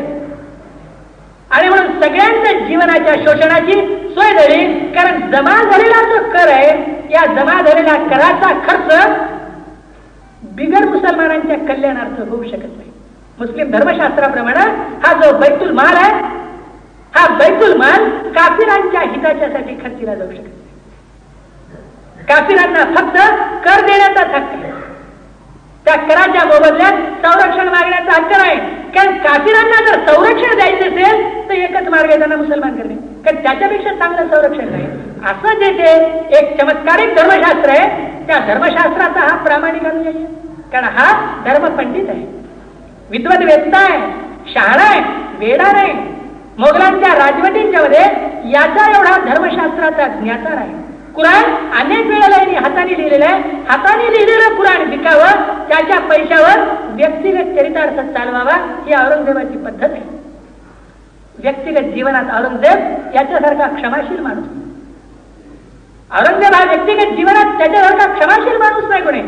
आणि म्हणून सगळ्यांच्या जीवनाच्या शोषणाची सोय झाली. कारण जमा झालेला जो कर आहे या जमा झालेला कराचा खर्च बिगर मुसलमानांच्या कल्याणार्थ होऊ शकत नाही. मुस्लिम धर्मशास्त्राप्रमाणे हा जो बैतुल माल आहे हा बैतुल माल काफिरांच्या हिताच्यासाठी खर्चीला जाऊ शकत नाही. काफिरांना फक्त कर देण्याचा हक्क आहे. त्या कराच्या मोबदल्यात संरक्षण मागण्याचा हक्क नाही कारण काफिरांना जर संरक्षण द्यायचे असेल तर एकच मार्ग आहे त्यांना मुसलमान करणे. कारण त्याच्यापेक्षा चांगलं संरक्षण नाही. असं जे ते एक चमत्कारिक धर्मशास्त्र आहे त्या धर्मशास्त्राचा हा प्रामाणिक अनुयायी कारण हा धर्म पंडित आहे. विद्वत वेत्ता आहे शहाणा आहे वेडा नाही मोगलांच्या राजवटींच्या मध्ये याचा एवढा धर्मशास्त्राचा ज्ञाता आहे कुराण अनेक वेळेला यांनी हाताने लिहिलेलं आहे. हाताने लिहिलेलं कुराण विकावं त्याच्या पैशावर व्यक्तिगत चरितार्थ चालवावा ही औरंगजेबाची पद्धत आहे. व्यक्तिगत जीवनात औरंगजेब याच्यासारखा क्षमाशील माणूस औरंगजेब हा व्यक्तिगत जीवनात त्याच्यासारखा क्षमाशील माणूस नाही कोणी.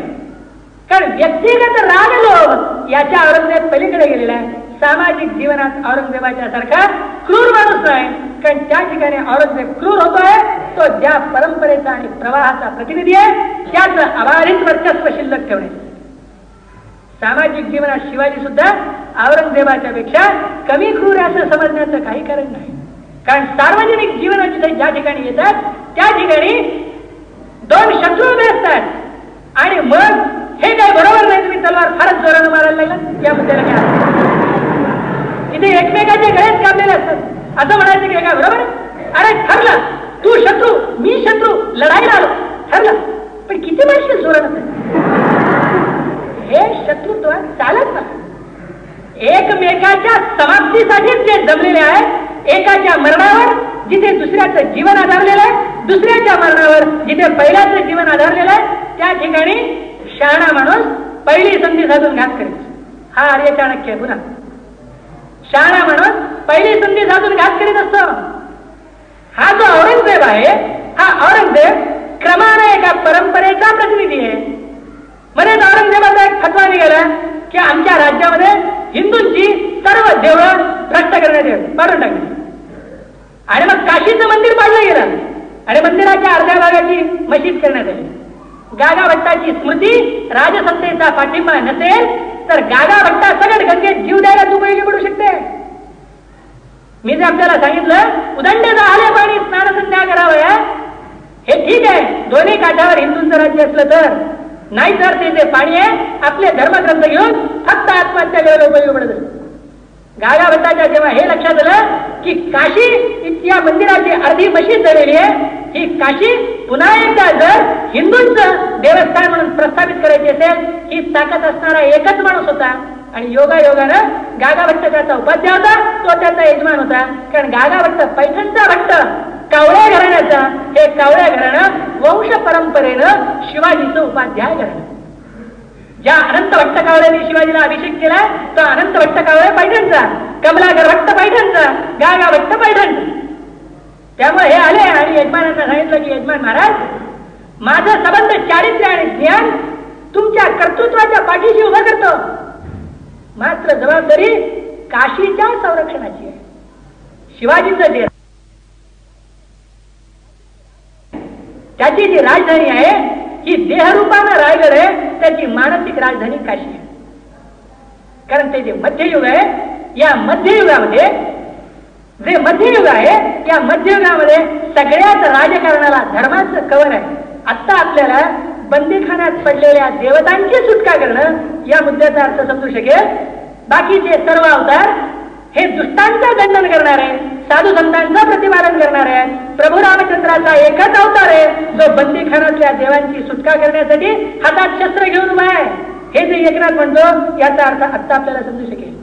कारण व्यक्तिगत राग लोभ याच्या औरंगजेब पलीकडे गेलेला आहे. सामाजिक जीवनात औरंगजेबाच्या सारखा क्रूर माणूस नाही कारण त्या ठिकाणी औरंगजेब क्रूर होतोय. तो ज्या परंपरेचा आणि प्रवाहाचा प्रतिनिधी आहे त्याच अबाधित वर्चस्व शिल्लक ठेवणे. सामाजिक जीवनात शिवाजी सुद्धा औरंगजेबाच्या पेक्षा कमी क्रूर असं समजण्याचं काही कारण नाही. कारण सार्वजनिक जीवनाची ज्या ठिकाणी येतात त्या ठिकाणी दोन शत्रू उभे असतात. आणि मग हे काय बरोबर नाही तुम्ही तलवार फारच जोरानं मारायला लागला या मुद्द्याला काय? इथे एकमेकाचे गळेच कापलेले असतात. असं म्हणायचं की काय बरोबर? अरे ठरलं. तू शत्रू मी शत्रू लढाईला आलो. ठरलं. पण किती वर्ष जोरानं हे शत्रुत्व चालत नाही. एकमेकाच्या समाप्तीसाठीच जे जमलेले आहे एकाच्या मरणावर जिथे दुसऱ्याचं जीवन आधारलेलं आहे दुसऱ्याच्या मरणावर जिथे पहिल्याचं जीवन आधारलेलं आहे त्या ठिकाणी शहाणा माणूस पहिली संधी साधून घात करेल. हा आर्य चाणक्य गुन्हा. शहाणा म्हणून पहिली संधी साधून घात करीत असतो. हा जो औरंगजेब आहे हा औरंगजेब क्रमाने एका परंपरेचा प्रतिनिधी आहे. म्हणून औरंगजेबाचा एक फतवा निघाला की आमच्या राज्यामध्ये हिंदूंची सर्व देवळं भ्रष्ट करण्यात येत पाडून टाकली आणि मग काशीचं मंदिर पाडलं गेलं. आणि मंदिराच्या अर्ध्या भागाची मशीद करण्यात आली. गागा भट्टाची स्मृती राजसत्तेचा पाठिंबा नसेल तर गागा भट्टा सगळं गंगेत जीव द्यायला उपयोगी पडू शकते. मी जे आपल्याला सांगितलं उदंड आले पाणी स्नान संध्या करावं हे? ठीक आहे दोन्ही काठावर हिंदूंचं राज्य असलं तर. नाही तर ते जे पाणी आहे आपले धर्मग्रंथ घेऊन फक्त आत्महत्या करायला उपयोगी पडत. गागा भट्टाच्या जेव्हा हे लक्षात आलं की काशी इतक्या मंदिराची अर्धी मशीद झालेली आहे ही काशी पुन्हा एकदा जर हिंदूंचं देवस्थान म्हणून प्रस्थापित करायची असेल ही ताकद असणारा एकच माणूस होता. आणि योगा योगानं गागा भट्ट त्याचा उपाध्याय होता तो त्याचा यजमान होता. कारण गागा भट्ट पैठणचा भट्ट कावळ्या घराण्याचा हे कावळ्या घराणं वंश परंपरेनं शिवाजीचं उपाध्याय घराणं. ज्या अनंत भट्ट कावळ्याने शिवाजीला अभिषेक केला तो अनंत भट्ट कावळे पैठणचा. कमलागर भट्ट पैठणचा. गागा भट्ट पैठण. त्यामुळे हे आले आणि यजमानांना सांगितलं की यजमान महाराज माझं संबंध चारित्र्य आणि ज्ञान तुमच्या कर्तृत्वाच्या पाठीशी उभं करतो. मात्र जबाबदारी काशीच्या संरक्षणाची आहे. शिवाजीचं जे त्याची जी राजधानी आहे ही देहरूपानं रायगड आहे. त्याची मानसिक राजधानी काशी आहे कारण ते जे मध्ययुग आहे या मध्ययुगामध्ये जे मध्ययुग आहे या मध्ययुगामध्ये सगळ्याच राजकारणाला धर्माचं कवर आहे. आता आपल्याला बंदीखान्यात पडलेल्या देवतांची सुटका करणं या मुद्द्याचा अर्थ समजू शकेल. बाकीचे सर्व अवतार हे दुष्टांचा दंडन करणार आहे साधू संतांचं प्रतिपादन करणार आहे प्रभू रामचंद्राचा एकच अवतार आहे जो बंदीखानातल्या देवांची सुटका करण्यासाठी हातात शस्त्र घेऊन उभा आहे. हे जे एकनाथ म्हणतो याचा अर्थ आत्ता आपल्याला समजू शकेल.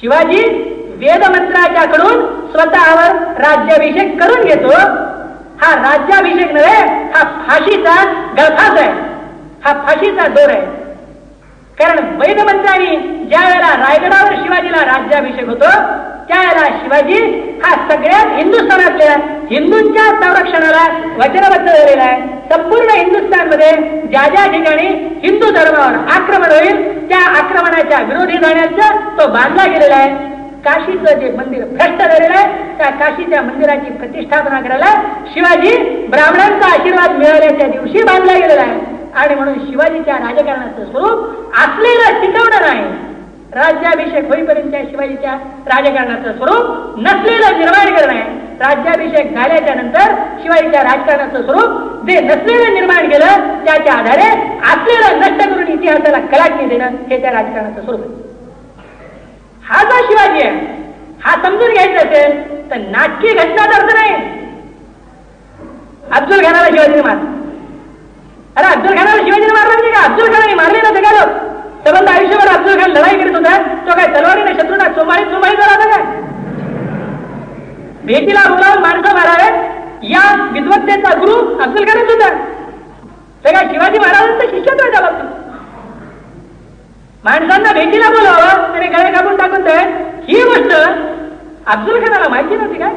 शिवाजी वेदमंत्राच्याकडून स्वतःवर राज्याभिषेक करून घेतो. हा राज्याभिषेक नव्हे हा फाशीचा गळफास आहे. हा फाशीचा दोर आहे. कारण वैदमंत्र्यांनी ज्या वेळेला रायगडावर शिवाजीला राज्याभिषेक होतो त्यावेळेला शिवाजी हा सगळ्यात हिंदुस्थानातल्या हिंदूंच्या संरक्षणाला वचनबद्ध झालेला आहे. संपूर्ण हिंदुस्थानमध्ये ज्या ज्या ठिकाणी हिंदू धर्मावर आक्रमण होईल त्या आक्रमणाच्या विरोधी जाण्याचा तो बांधला गेलेला आहे. काशीचं जे मंदिर भ्रष्ट झालेलं आहे त्या काशीच्या मंदिराची प्रतिष्ठापना करायला शिवाजी ब्राह्मणांचा आशीर्वाद मिळाल्याच्या दिवशी बांधला गेलेला आहे. आणि म्हणून शिवाजीच्या राजकारणाचं स्वरूप असलेलं टिकवणं नाही राज्याभिषेक होईपर्यंत शिवाजीच्या राजकारणाचं स्वरूप नसलेलं निर्माण करणं आहे. राज्याभिषेक झाल्याच्यानंतर शिवाजीच्या राजकारणाचं स्वरूप जे नसलेलं निर्माण केलं त्याच्या आधारे असलेलं नष्ट करून इतिहासाला कलाटणी देणं हे त्या राजकारणाचं स्वरूप आहे. हा जो शिवाजी आहे हा समजून घ्यायचा असेल तर नाटकी घटनाचा अर्थ नाही. अब्दुल खानाला शिवाजी मारला अरे अब्दुल खानावर शिवाजीने मारलं म्हणजे का अब्दुल खानाने मारले ना सगळ्या लोक संबंध आयुष्यभर अब्दुल खान लढाई करत होता. तो काय तलवारीने शत्रूना चोमाळी चोमाळी झाला होता काय? भेटीला बोलावून माणसं मारावे या विद्वत्तेचा गुरु अब्दुल खानच होता. सगळ्या शिवाजी महाराजांचा शिष्यत्व आहे त्या माणसांना भेटीला बोलावं त्याने गळे कापून टाकून द्या ही गोष्ट अब्दुल खानाला माहिती नव्हती काय?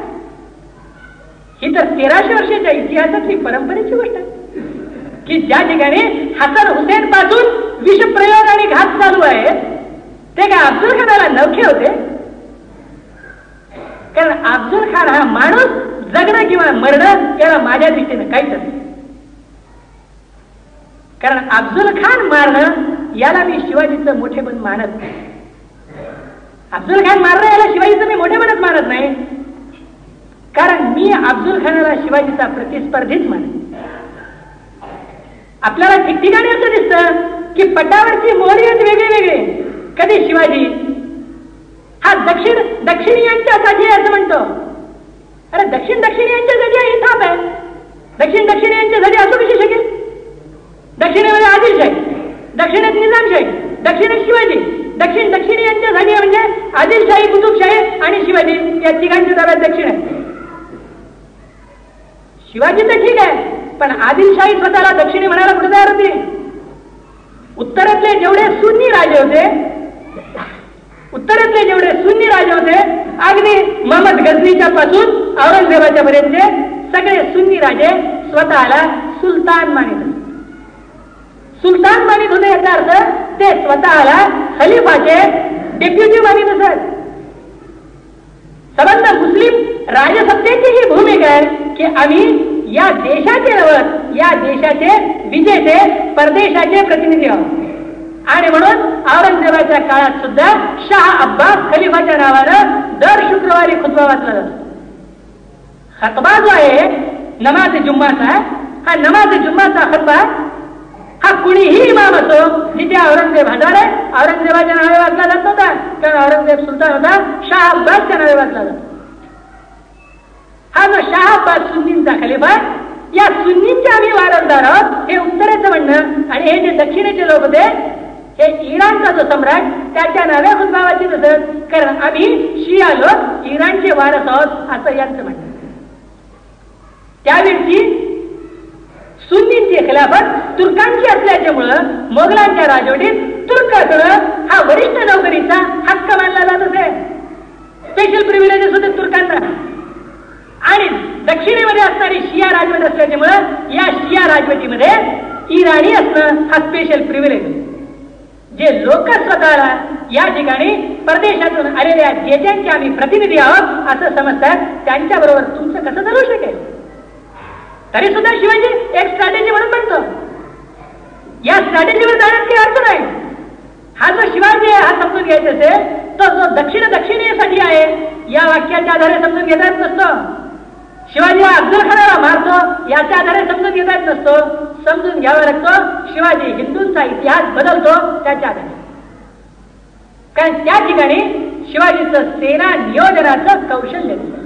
ही तर तेराशे वर्षाच्या इतिहासातली परंपरेची गोष्ट आहे. की ज्या ठिकाणी हसन हुसेन पासून विषप्रयोग आणि घात चालू आहे ते काय अब्दुल खानाला नवखे होते? कारण अब्दुल खान हा माणूस जगणं किंवा मरणं याला माझ्या दृष्टीनं काहीच नाही. कारण अब्दुल खान मारणं याला मी शिवाजीचं मोठेपण मानत नाही. अब्दुल खान मारणं याला शिवाजीचं मी मोठेपणच मानत नाही. कारण मी अब्दुल खानाला शिवाजीचा प्रतिस्पर्धीच मानत आपल्याला ठिकठिकाणी असं दिसतं की पटावरची मोहरी आहेत वेगळे वेगळे कधी शिवाजी? हा दक्षिण दक्षिणीयांच्यासाठी असं म्हणतो. अरे दक्षिण दक्षिणीयांच्यासाठी ही थाप आहे. दक्षिण दक्षिणीयांच्यासाठी असू कशी शकेल? दक्षिणेमध्ये आदिलशाही दक्षिणेत निजामशाही दक्षिणेत शिवाजी. दक्षिण दक्षिणी यांच्या म्हणजे आदिलशाही कुतुबशाही आणि शिवाजी. या तिघांच्या ताब्यात दक्षिण आहे शिवाजी तर ठीक आहे पण आदिलशाही स्वतःला दक्षिणी म्हणायला कुठे तयार होती? उत्तरेतले जेवढे सुन्नी राजे होते उत्तरेतले जेवढे सुन्नी राजे होते अगदी मोहम्मद गझनीच्या पासून औरंगजेबाच्या पर्यंतचे सगळे सुन्नी राजे स्वतःला सुलतान मानित सुलतान मानित होते याचा अर्थ ते स्वतःला खलिफाचे डेप्युटी मानित असत सबंध मुस्लिम राजसत्तेची ही भूमिका आहे की आम्ही या देशाचे नवत या देशाचे विजेचे परदेशाचे प्रतिनिधी. आहोत आणि म्हणून औरंगजेबाच्या काळात सुद्धा शाह अब्बास खलिफाच्या नावानं दर शुक्रवारी खुतबा वाचला जातो. खतबा जो आहे नमाज जुम्माचा हा नमाज जुम्माचा खतबा हा कुणीही इमाम असो जिथे औरंगजेब हजार आहे औरंगजेबाच्या नावे वाचला जात होता कारण औरंगजेब सुलतान होता शाह अब्बासच्या नावे वाचला जातो. हा शहाबाद शाह अब्बास सुन्नींचा खलिफा या सुन्नींचे आम्ही वारसदार आहोत. हे उत्तरेचं म्हणणं आणि हे जे दक्षिणेचे लोक होते हे इराणचा जो सम्राट त्याच्या नव्या खुतबावाची तसंच कारण आम्ही शिया लोक इराणचे वारस आहोत असं यांचं म्हणणं. त्यावेळची सुन्नींची खिलाफत तुर्कांची असल्याच्यामुळं मोगलांच्या राजवटीत तुर्काकडं हा वरिष्ठ नोकरीचा हक्क मानला जात असे. स्पेशल प्रिव्हिलेजेस होते तुर्कांना. आणि दक्षिणेमध्ये असणारी शिया राजवट असल्याच्यामुळं या शिया राजवटीमध्ये इराणी असणं हा स्पेशल प्रिव्हिलेज जे लोक स्वतःला या ठिकाणी परदेशातून आलेल्या जेजांचे आम्ही प्रतिनिधी आहोत असं समजतात त्यांच्याबरोबर तुमचं कसं चालू शकेल? तरी सुद्धा शिवाजी एक स्ट्रॅटेजी म्हणून म्हणतो या स्ट्रॅटेजीवर जाण्यात काही अर्थ नाही. हा जो शिवाजी आहे हा समजून घ्यायचा असेल तो जो दक्षिण दक्षिणेसाठी आहे या वाक्याच्या आधारे समजून घेता येत नसतं. शिवाजी हा अफजल खानाला मारतो याच्या आधारे समजून घेता येत नसतो. समजून घ्यावा लागतो. शिवाजी हिंदूंचा इतिहास बदलतो त्याच्या आधारे. कारण त्या ठिकाणी शिवाजीचं सेना नियोजनाचं कौशल्य दिलं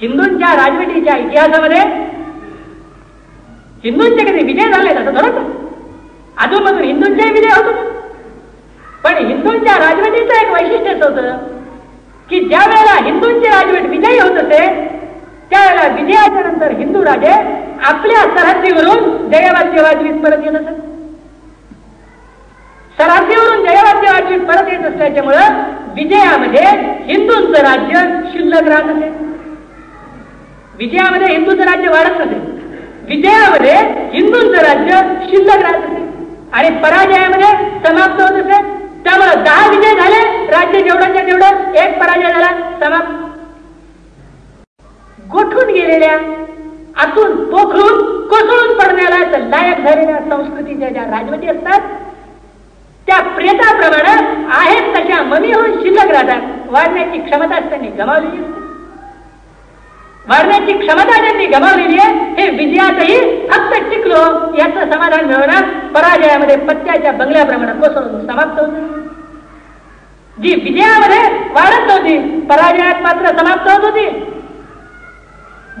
हिंदूंच्या राजवटीच्या इतिहासामध्ये हिंदूंचे कधी विजय झाले तसं बरोबर अजूनमधून हिंदूंचाही विजय होत. पण हिंदूंच्या राजवटीचं एक वैशिष्ट्यच होतं की ज्या वेळेला हिंदूंची राजवट विजयी होत असे त्यावेळेला विजयाच्या नंतर हिंदू राजे आपल्या सरहद्दीवरून जयवाद्य वाजवीत परत येत असत. सरहद्दीवरून जयवाद्य वाजवीत परत येत असल्याच्यामुळं विजयामध्ये हिंदूंचं राज्य शिल्लक राहत असे. विजयामध्ये हिंदूंचं राज्य वाढत नसे विजयामध्ये हिंदूंचं राज्य शिल्लक राहत असे. आणि पराजयामध्ये समाप्त होत असे. त्यामुळे दहा विजय झाले. राज्य जेवढ्याच्या तेवढं एक पराजय झाला. समाप्त. गोठून गेलेल्या आतून पोखरून कोसळून पडण्याला लायक झालेल्या संस्कृतीच्या ज्या राजवटी असतात त्या प्रेताप्रमाणे आहेत तशा ममी होऊन शिल्लक राहतात वाढण्याची क्षमता त्यांनी गमावलेली असते. वाढण्याची क्षमता त्यांनी गमावलेली आहे हे विजयातही फक्त टिकलो याचं समाधान मिळवणं पराजयामध्ये पत्त्याच्या बंगल्याप्रमाणे कोसळून समाप्त होत. जी विजयामध्ये वाढत होती पराजयात मात्र समाप्त होत होती.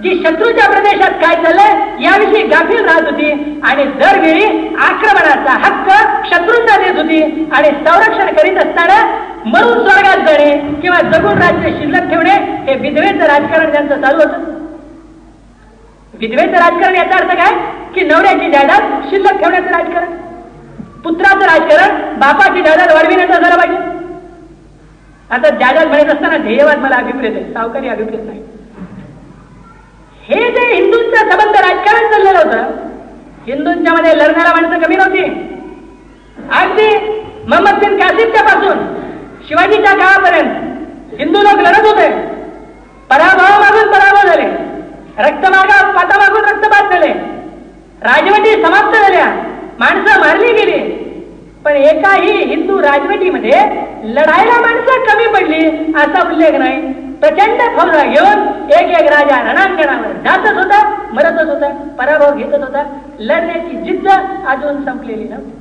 की शत्रूच्या प्रदेशात काय चाललंय याविषयी गाफील राहत होती आणि दरवेळी आक्रमणाचा हक्क शत्रूंना देत होती आणि संरक्षण करीत असताना मरून स्वर्गात जाणे किंवा जगून राज्य शिल्लक ठेवणे हे विधवेचं राजकारण त्यांचं चालू होतं. विधवेचं राजकारण याचा अर्थ काय? की नवऱ्याची जायदाद शिल्लक ठेवण्याचं राजकारण. पुत्राचं राजकारण बापाची जायदाद वाढविण्याचं झालं पाहिजे. आता जायदाद म्हणत असताना ध्येयवाद मला अभिप्रेत आहे सावकारी अभिप्रेत नाही. हे जे हिंदूंचं संबंध राजकारण चाललेलं होतं हिंदूंच्या मध्ये लढणारा माणसं कमी नव्हती. अगदी मोहम्मद बिन कासिमच्या पासून शिवाजीच्या काळापर्यंत हिंदू लोक लढत होते. पराभव मागून पराभव झाले. रक्तमागा पातामागून रक्तपात झाले. राजवटी समाप्त झाल्या. माणसं मारली गेली. पण एकाही हिंदू राजवटीमध्ये लढायला माणसं कमी पडली असा उल्लेख नाही. प्रचंड फौजा घेऊन एक एक राजा रणांगणावर जातच होता मरतच होता पराभव घेतच होता. लढण्याची जिद्द अजून संपलेली नव्हती.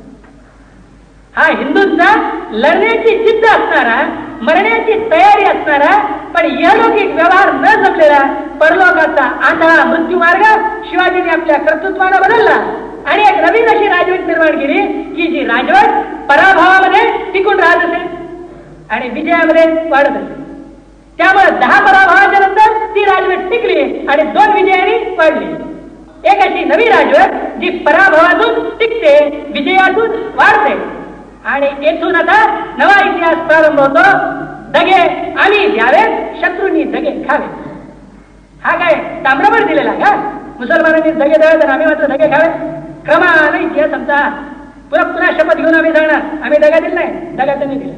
हा हिंदूंचा लढण्याची जिद्द असणारा मरण्याची तयारी असणारा पण यलौकिक व्यवहार न जमलेला परलोकाचा आंधळा मृत्यू मार्ग शिवाजीने आपल्या कर्तृत्वानं बदलला. आणि एक नवीन अशी राजवट निर्माण केली की जी राजवट पराभवामध्ये टिकून राहत असे आणि विजयामध्ये वाढत असे. त्यामुळे दहा पराभवाच्या नंतर ती राजवट टिकली आणि दोन विजयाने वाढली एक अशी नवी राजवट जी पराभवातून टिकते विजयातून वाढते. आणि येथून आता नवा इतिहास प्रारंभ होतो. दगे आम्ही द्यावेत शत्रूंनी दगे खावे. हा काय ताम्रभर दिलेला का? मुसलमानांनी दगे द्यावे तर आम्ही मात्र दगे खावे? क्रमाने इतिहास आमचा. पुन्हा पुन्हा शपथ घेऊन आम्ही सांगणार आम्ही दगा दिला नाही दगा त्यांनी दिला.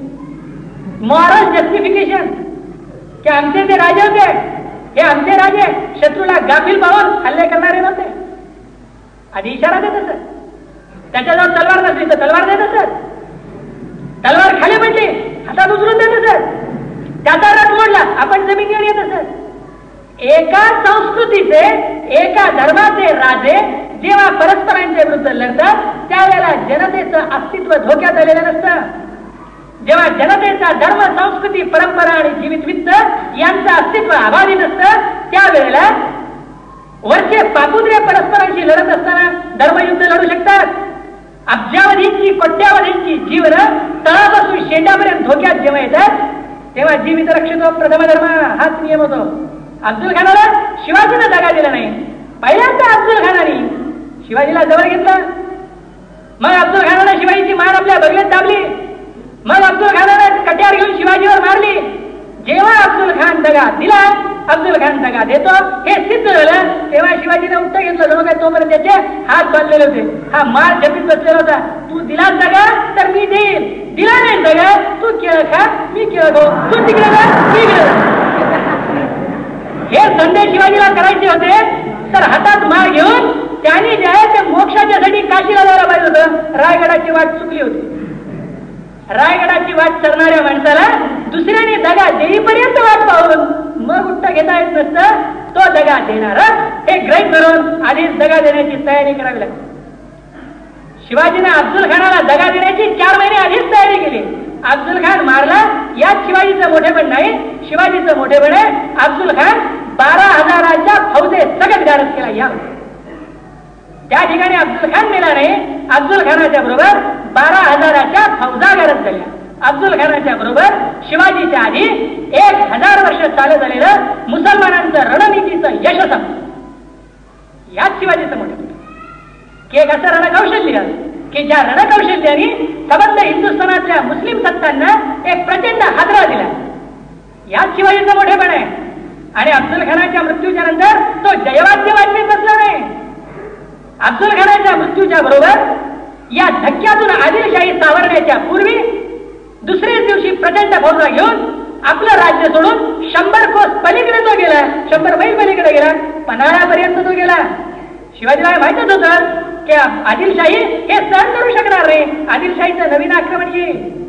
मॉरल जस्टिफिकेशन की आमचे जे राजे होते हे आमचे राजे शत्रूला गाफील पाहून हल्ले करणारे नव्हते. आधी इशारा देत असत. त्याच्याजवळ तलवार नसली तर तलवार देत असत. तलवार खाली पडली हातात उचलून देत असत. त्याचा रथ मोडला आपण जमिनीवर येत असत. एका संस्कृतीचे एका धर्माचे राजे जेव्हा परस्परांच्या विरुद्ध लढतात त्यावेळेला जनतेचं अस्तित्व धोक्यात आलेलं नसतं. जेव्हा जनतेचा धर्म संस्कृती परंपरा आणि जीवित वित्त यांचं अस्तित्व अभावी नसतं त्यावेळेला वरचे पापुद्रे परस्परांशी लढत असताना धर्मयुद्ध लढू शकतात. अब्जावधींची कोट्यावधींची जीवन तळापासून शेंडापर्यंत धोक्यात जेव्हा येतात तेव्हा जीवित रक्षितो प्रथम धर्म हाच नियम होतो. अब्दुल खानाला शिवाजीनं जागा दिला नाही. पहिल्यांदा अब्दुल खानाने शिवाजीला जवळ घेतलं. मग अब्दुल खानानं शिवाजीची मान आपल्या भगव्यात दाबली. मग अब्दुल खानानं कट्यार घेऊन शिवाजीवर मारली. जेव्हा अब्दुल खान दगा दिला अब्दुल खान दगा देतो हे सिद्ध झालं. तेव्हा शिवाजीने उत्तर घेतलं जणू काय तोपर्यंत त्याचे हात बांधलेले होते. हा मार जमीन बसलेला होता. तू दिलास दगा तर मी देईल दिला नाही दगा तू केळ खा मी केळ खाऊ. तू तिकडे जा मी हे संदेश शिवाजीला करायचे होते. तर हातात मार घेऊन त्यांनी जे आहे ते मोक्षाच्यासाठी काशीला जायला पाहिजे होतं रायगडाची वाट चुकली होती. रायगडाची वाट चरणाऱ्या माणसाला दुसऱ्याने दगा देईपर्यंत वाट पाहून मग उठ्ठ घेता येत नसतं. तो दगा देणार हे ग्रहित धरून आधीच दगा देण्याची तयारी करावी लागते. शिवाजीने अब्दुल खानाला दगा देण्याची चार महिने आधीच तयारी केली. अब्दुल खान मारला यात शिवाजीचं मोठेपण नाही. शिवाजीचं मोठेपण आहे. अब्दुल खान बारा हजाराच्या फौजे सगळ्यात गारद केला या त्या ठिकाणी अब्दुल खान गेला नाही. अब्दुल खानाच्या बरोबर बारा हजाराच्या फौजा गरज झाल्या. अब्दुल खानाच्या बरोबर शिवाजीच्या आधी एक हजार वर्ष चालत झालेलं मुसलमानांचं रणनीतीचं यश असं याच शिवाजीचं मोठं की एक असं रणकौशल्य की ज्या रणकौशल्याने सबंध हिंदुस्थानातल्या मुस्लिम सत्तांना एक प्रचंड हादरा दिला. याच शिवाजीचं मोठेपण आहे. आणि अब्दुल खानाच्या मृत्यूच्या नंतर तो जयवाद्य वाजवीत बसला नाही. अब्दुल खानाच्या मृत्यूच्या बरोबर या धक्क्यातून आदिलशाही सावरण्याच्या पूर्वी दुसऱ्याच दिवशी प्रचंड भोरला घेऊन आपलं राज्य सोडून शंभर कोस पलीकडे तो गेला. शंभर मैल पलीकडे गेला. पन्हाळ्यापर्यंत तो गेला. शिवाजीला माहितच होतं की आदिलशाही हे सहन करू शकणार नाही. आदिलशाहीचं नवीन आक्रमण येईल.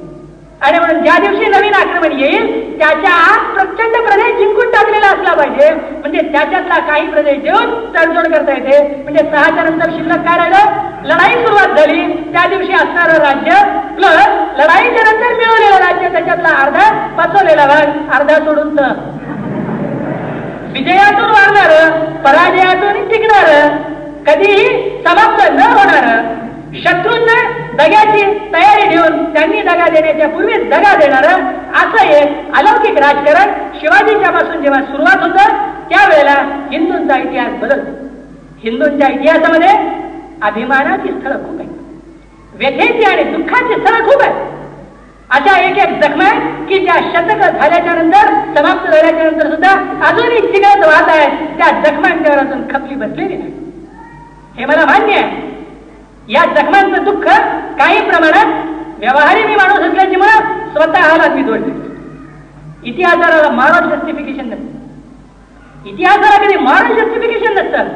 आणि म्हणून ज्या दिवशी नवीन आक्रमण येईल त्याच्या आत प्रचंड प्रदेश जिंकून टाकलेला असला पाहिजे. म्हणजे त्याच्यातला काही प्रदेश देऊन तडजोड करता येते. म्हणजे सहाच्या नंतर शिल्लक काय राहिलं? लढाई सुरुवात झाली. त्या दिवशी असणारं राज्य प्लस लढाईच्या नंतर मिळवलेलं राज्य त्याच्यातला अर्धा पचवलेला भाग अर्धा सोडून विजयातून वाढणार पराजयातून टिकणार कधीही समाप्त न होणार. शत्रूंना दग्याची तयारी ठेवून त्यांनी दगा देण्याच्या पूर्वी दगा देणार असं एक अलौकिक राजकारण शिवाजीच्या पासून जेव्हा सुरुवात होतं त्यावेळेला हिंदूंचा इतिहास बदलतो. हिंदूंच्या इतिहासामध्ये अभिमानाची स्थळं खूप आहेत. व्यथेची आणि दुःखाची स्थळं खूप आहेत. अशा एक एक जखमा की ज्या शतक झाल्याच्यानंतर समाप्त झाल्याच्यानंतर सुद्धा अजूनही चिघळत वाहत आहे त्या जखमांच्यावर अजून खपली बसलेली नाही. हे मला मान्य आहे. या जखमांचं दुःख काही प्रमाणात व्यवहारी मी माणूस असल्याची मला स्वतःला मी जोडते इतिहासाला मॉरल जस्टिफिकेशन नसतं. इतिहासाला कधी मॉरल जस्टिफिकेशन नसतं.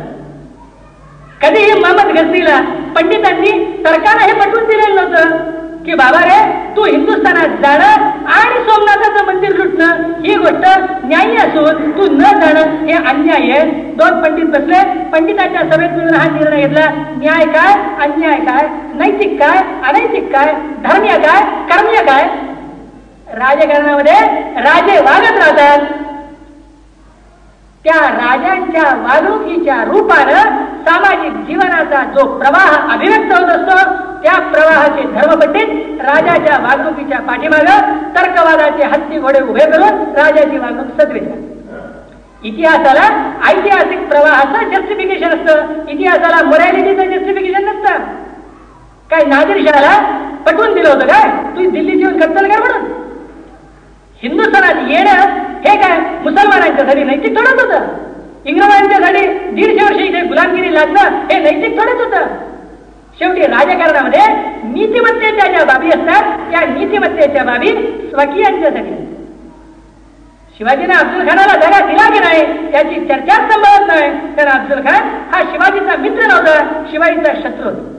कधीही मोहम्मद गझनीला पंडितांनी तर्कानं हे पटवून दिलेलं नव्हतं. की बाबा रे तू हिंदुस्थानात जाणं आणि सोमनाथाचं मंदिर लुटणं ही गोष्ट न्यायी असून तू न जाणं हे अन्याय आहे. दोन पंडित बसले पंडितांच्या सभेत मिळून हा निर्णय घेतला. न्याय काय? अन्याय काय? नैतिक काय? अनैतिक काय? धर्मीय काय? कर्मीय काय? राजकारणामध्ये राजे वागत राहतात. त्या राजांच्या वागणुकीच्या रूपानं सामाजिक जीवनाचा जो प्रवाह अभिव्यक्त होत असतो त्या प्रवाहाचे धर्मपंडित राजाच्या वागणुकीच्या पाठीमाग तर्कवादाचे हत्ती घोडे उभे करून राजाची वागणूक सदवित इतिहासाला ऐतिहासिक प्रवाहाचं जस्टिफिकेशन असतं. इतिहासाला मोरॅलिटीचं जस्टिफिकेशन नसतं. काय नादिरशाला पटवून दिलं होतं काय? तू दिल्लीत येऊन करताल काय म्हणून. हिंदुस्थानात येणं हे काय मुसलमानांच्या साठी नैतिक थोडंच होतं? इंग्रजांच्यासाठी दीडशे वर्ष इथे गुलामगिरी लागणं हे नैतिक थोडंच होतं. शेवटी राजकारणामध्ये नीतिमत्तेच्या ज्या बाबी असतात त्या नीतिमत्तेच्या बाबी स्वकीयांच्यासाठी. शिवाजीने अब्दुल खानाला दगा दिला की नाही त्याची चर्चाच संभवत नाही. कारण अब्दुल खान हा शिवाजीचा मित्र नव्हता शिवाजीचा शत्रू. होता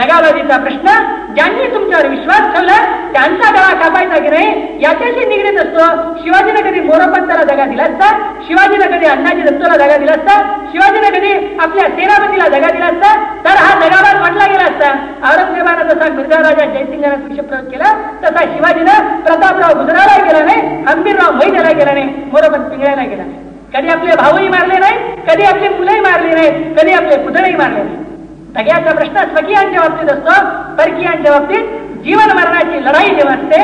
दगाबाजीचा प्रश्न ज्यांनी तुमच्यावर विश्वास ठेवला त्यांचा गळा कापायचा की नाही याच्याशी निगडीत असतो. शिवाजीने कधी मोरोपंताला दगा दिला असता शिवाजीनं कधी अण्णाजी दत्तोला दगा दिला असता शिवाजीने कधी आपल्या सेनापतीला दगा दिला असता तर हा दगाबाज म्हटला गेला असता. औरंगजेबानं जसा मिर्झा राजा जयसिंगानं विषप्रयोग केला तसा शिवाजीनं प्रतापराव गुजराला गेला नाही हंबीरराव मोहितेला गेला नाही मोरोपंत पिंगळ्याला गेला नाही. कधी आपले भाऊही मारले नाहीत कधी आपले मुलंही मारले नाहीत कधी आपले पुतळेही मारले नाहीत सगळ्याचा प्रश्न स्वकीयांच्या बाबतीत असतो परकीयांच्या बाबतीत जीवन मरणाची लढाई जेव्हा असते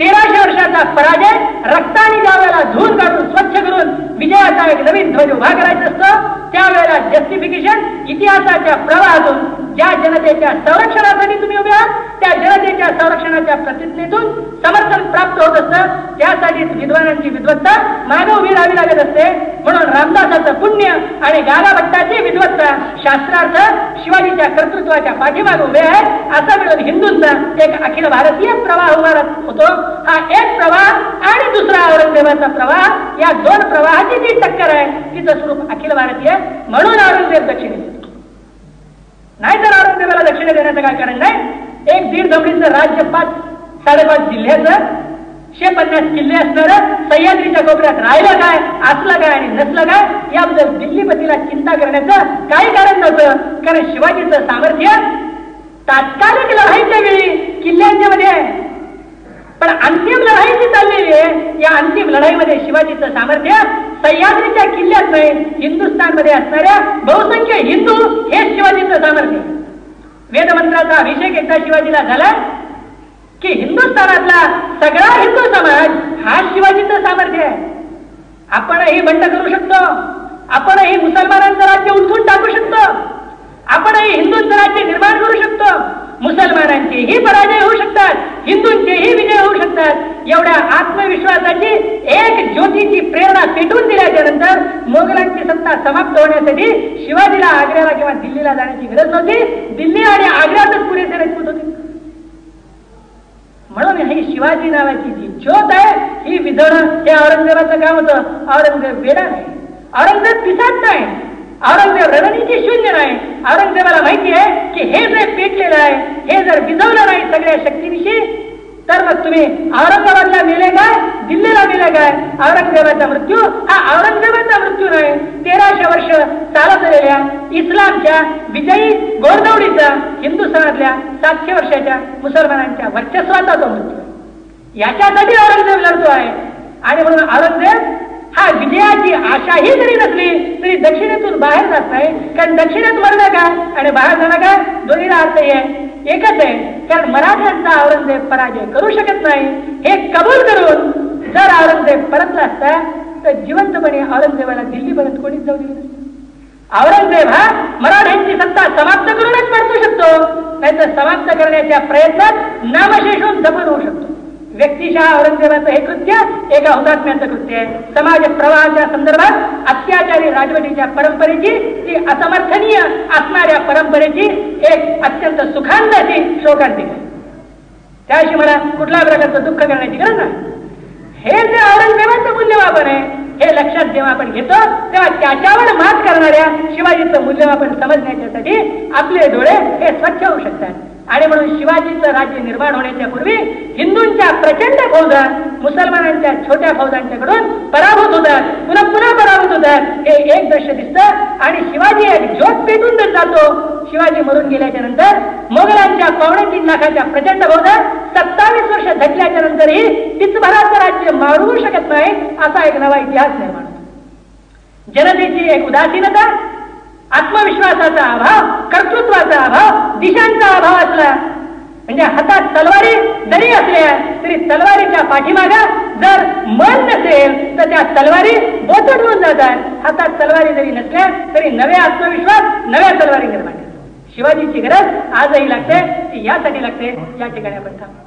तेराशे वर्षाचा पराजय रक्ताने ज्या वेळेला धूर काढून स्वच्छ करून विजयाचा एक नवीन ध्वज उभा करायचा असतो. त्यावेळेला जस्टिफिकेशन इतिहासाच्या प्रवाहातून ज्या जनतेच्या संरक्षणासाठी तुम्ही उभे आहात त्या जनतेच्या संरक्षणाच्या प्रतिज्ञेतून समर्थन प्राप्त होत असतं. त्यासाठीच विद्वानांची विद्वत्ता मागे उभी राहावी लागत असते. म्हणून रामदासाचं पुण्य आणि गागाभट्टाची विद्वत्ता शास्त्रार्थ शिवाजीच्या कर्तृत्वाच्या पाठीमागे उभे आहे असं मिळून हिंदूंचा एक अखिल भारतीय प्रवाह उभा होतो. हा एक प्रवाह आणि दुसरा औरंगजेबाचा प्रवाह या दोन प्रवाहाची जी टक्कर आहे. तिचं स्वरूप अखिल भारतीय म्हणून औरंगजेब दक्षिणे नाही तर औरंगजेबाला दक्षिणे देण्याचं काय कारण नाही? एक दीड धमडीचं राज्य पाच साडेपाच जिल्ह्याचं शे पन्नास किल्ले असणार सह्याद्रीच्या कोपऱ्यात राहिलं काय असलं काय आणि नसलं काय याबद्दल दिल्लीपतीला चिंता करण्याचं काही कारण नव्हतं. कारण शिवाजीचं सामर्थ्य तात्कालिक लढाईच्या वेळी किल्ल्यांच्या मध्ये पण अंतिम लढाई जी चाललेली आहे. या अंतिम लढाईमध्ये शिवाजीचं सामर्थ्य सह्याद्रीच्या किल्ल्यात नाही हिंदुस्थानमध्ये असणाऱ्या बहुसंख्य हिंदू हे शिवाजीचं सामर्थ्य. वेदमंत्राचा अभिषेक एकदा शिवाजीला झाला की हिंदुस्थानातला सगळा हिंदू समाज हा शिवाजीचं सामर्थ्य आहे. आपणही बंड करू शकतो. आपणही मुसलमानांचं राज्य उठून टाकू शकतो आपणही हिंदूंचं राज्य निर्माण करू शकतो मुसलमानांचेही पराजय होऊ शकतात हिंदूंचेही विजय होऊ शकतात एवढ्या आत्मविश्वासाची एक ज्योतीची प्रेरणा पेटून दिल्याच्या नंतर मोगलांची सत्ता समाप्त होण्यासाठी शिवाजीला आग्र्याला किंवा दिल्लीला जाण्याची गरज नव्हती. दिल्ली आणि आग्र्यातच पुरेसे राजपूत होते. म्हणून ही शिवाजी नावाची जी ज्योत आहे ही विधवणं हे औरंगजेबाचं काम होतं. औरंगजेब वेडा नाही. औरंगजेब पिसात नाही. औरंगजेब रणनीती शून्य नाही. औरंगजेबाला माहिती आहे की हे जे पेटलेलं आहे हे जर विझवलं नाही सगळ्या शक्तीविषयी तर मग तुम्ही औरंगाबादला मेले काय? दिल्लीला मेले काय? औरंगजेबाचा मृत्यू? हा औरंगजेबाचा मृत्यू नाही. तेराशे वर्ष चालत आलेल्या इस्लामच्या विजयी गोरदौडीचा हिंदुस्थानातल्या सातशे वर्षाच्या मुसलमानांच्या वर्चस्वाचा तो मृत्यू. याच्यासाठी औरंगजेब लढतो आहे. आणि म्हणून औरंगजेब हा विजयाची आशाही जरी नसली तरी दक्षिणेतून बाहेर जात नाही. कारण दक्षिणेत मरणं काय आणि बाहेर जाणं काय? दोन्हीला अर्थ आहे. एकच आहे कारण मराठ्यांचा औरंगजेब पराजय करू शकत नाही. हे कबूल करून जर औरंगजेब परतला असता तर जिवंतपणे औरंगजेबाला दिल्लीपर्यंत कोणीच जाऊ दिलं नसतं. औरंगजेब हा मराठ्यांची सत्ता समाप्त करूनच परतू शकतो. नाहीतर समाप्त करण्याच्या प्रयत्नात नामशेष दफन होऊ शकतो. व्यक्तिशः औरंगजेबाचं हे कृत्य एका हुतात्म्याचं कृत्य आहे. समाज प्रवाहाच्या संदर्भात अत्याचारी राजवटीच्या परंपरेची ती असमर्थनीय असणाऱ्या परंपरेची एक अत्यंत सुखांत अशी शोकांतिक आहे. त्याशी मला कुठल्या प्रकारचं दुःख करण्याची गरज नाही. हे जे औरंगजेबाचं मूल्यमापन आहे हे लक्षात जेव्हा आपण घेतो तेव्हा त्याच्यावर मात करणाऱ्या शिवाजीचं मूल्यमापन समजण्याच्यासाठी आपले डोळे हे स्वच्छ होऊ शकतात. आणि म्हणून शिवाजीचं राज्य निर्माण होण्याच्या पूर्वी हिंदूंच्या प्रचंड फौजा मुसलमानांच्या छोट्या फौजांच्याकडून पराभूत होतात. पुन्हा पुन्हा पराभूत होतात. हे एक दृश्य दिसतं. आणि शिवाजी एक ज्योत पेटून जर जातो शिवाजी मरून गेल्याच्यानंतर मोगलांच्या पावणे तीन लाखाच्या प्रचंड फौजा सत्तावीस वर्ष धटल्याच्या नंतरही तिथभराचं राज्य मारू शकत नाही असा एक नवा इतिहास निर्माण जनतेची एक उदासीनता आत्मविश्वासाचा अभाव कर्तृत्वाचा अभाव दिशांचा अभाव असला म्हणजे हातात तलवारी जरी असल्या तरी तलवारीच्या पाठीमागा जर मन नसेल तर त्या तलवारी बोचट होऊन जातात. हातात तलवारी जरी नसल्या तरी नवे आत्मविश्वास नव्या तलवारी निर्माण शिवाजीची गरज आजही लागते ती यासाठी लागते. या ठिकाणी आपण थांबतो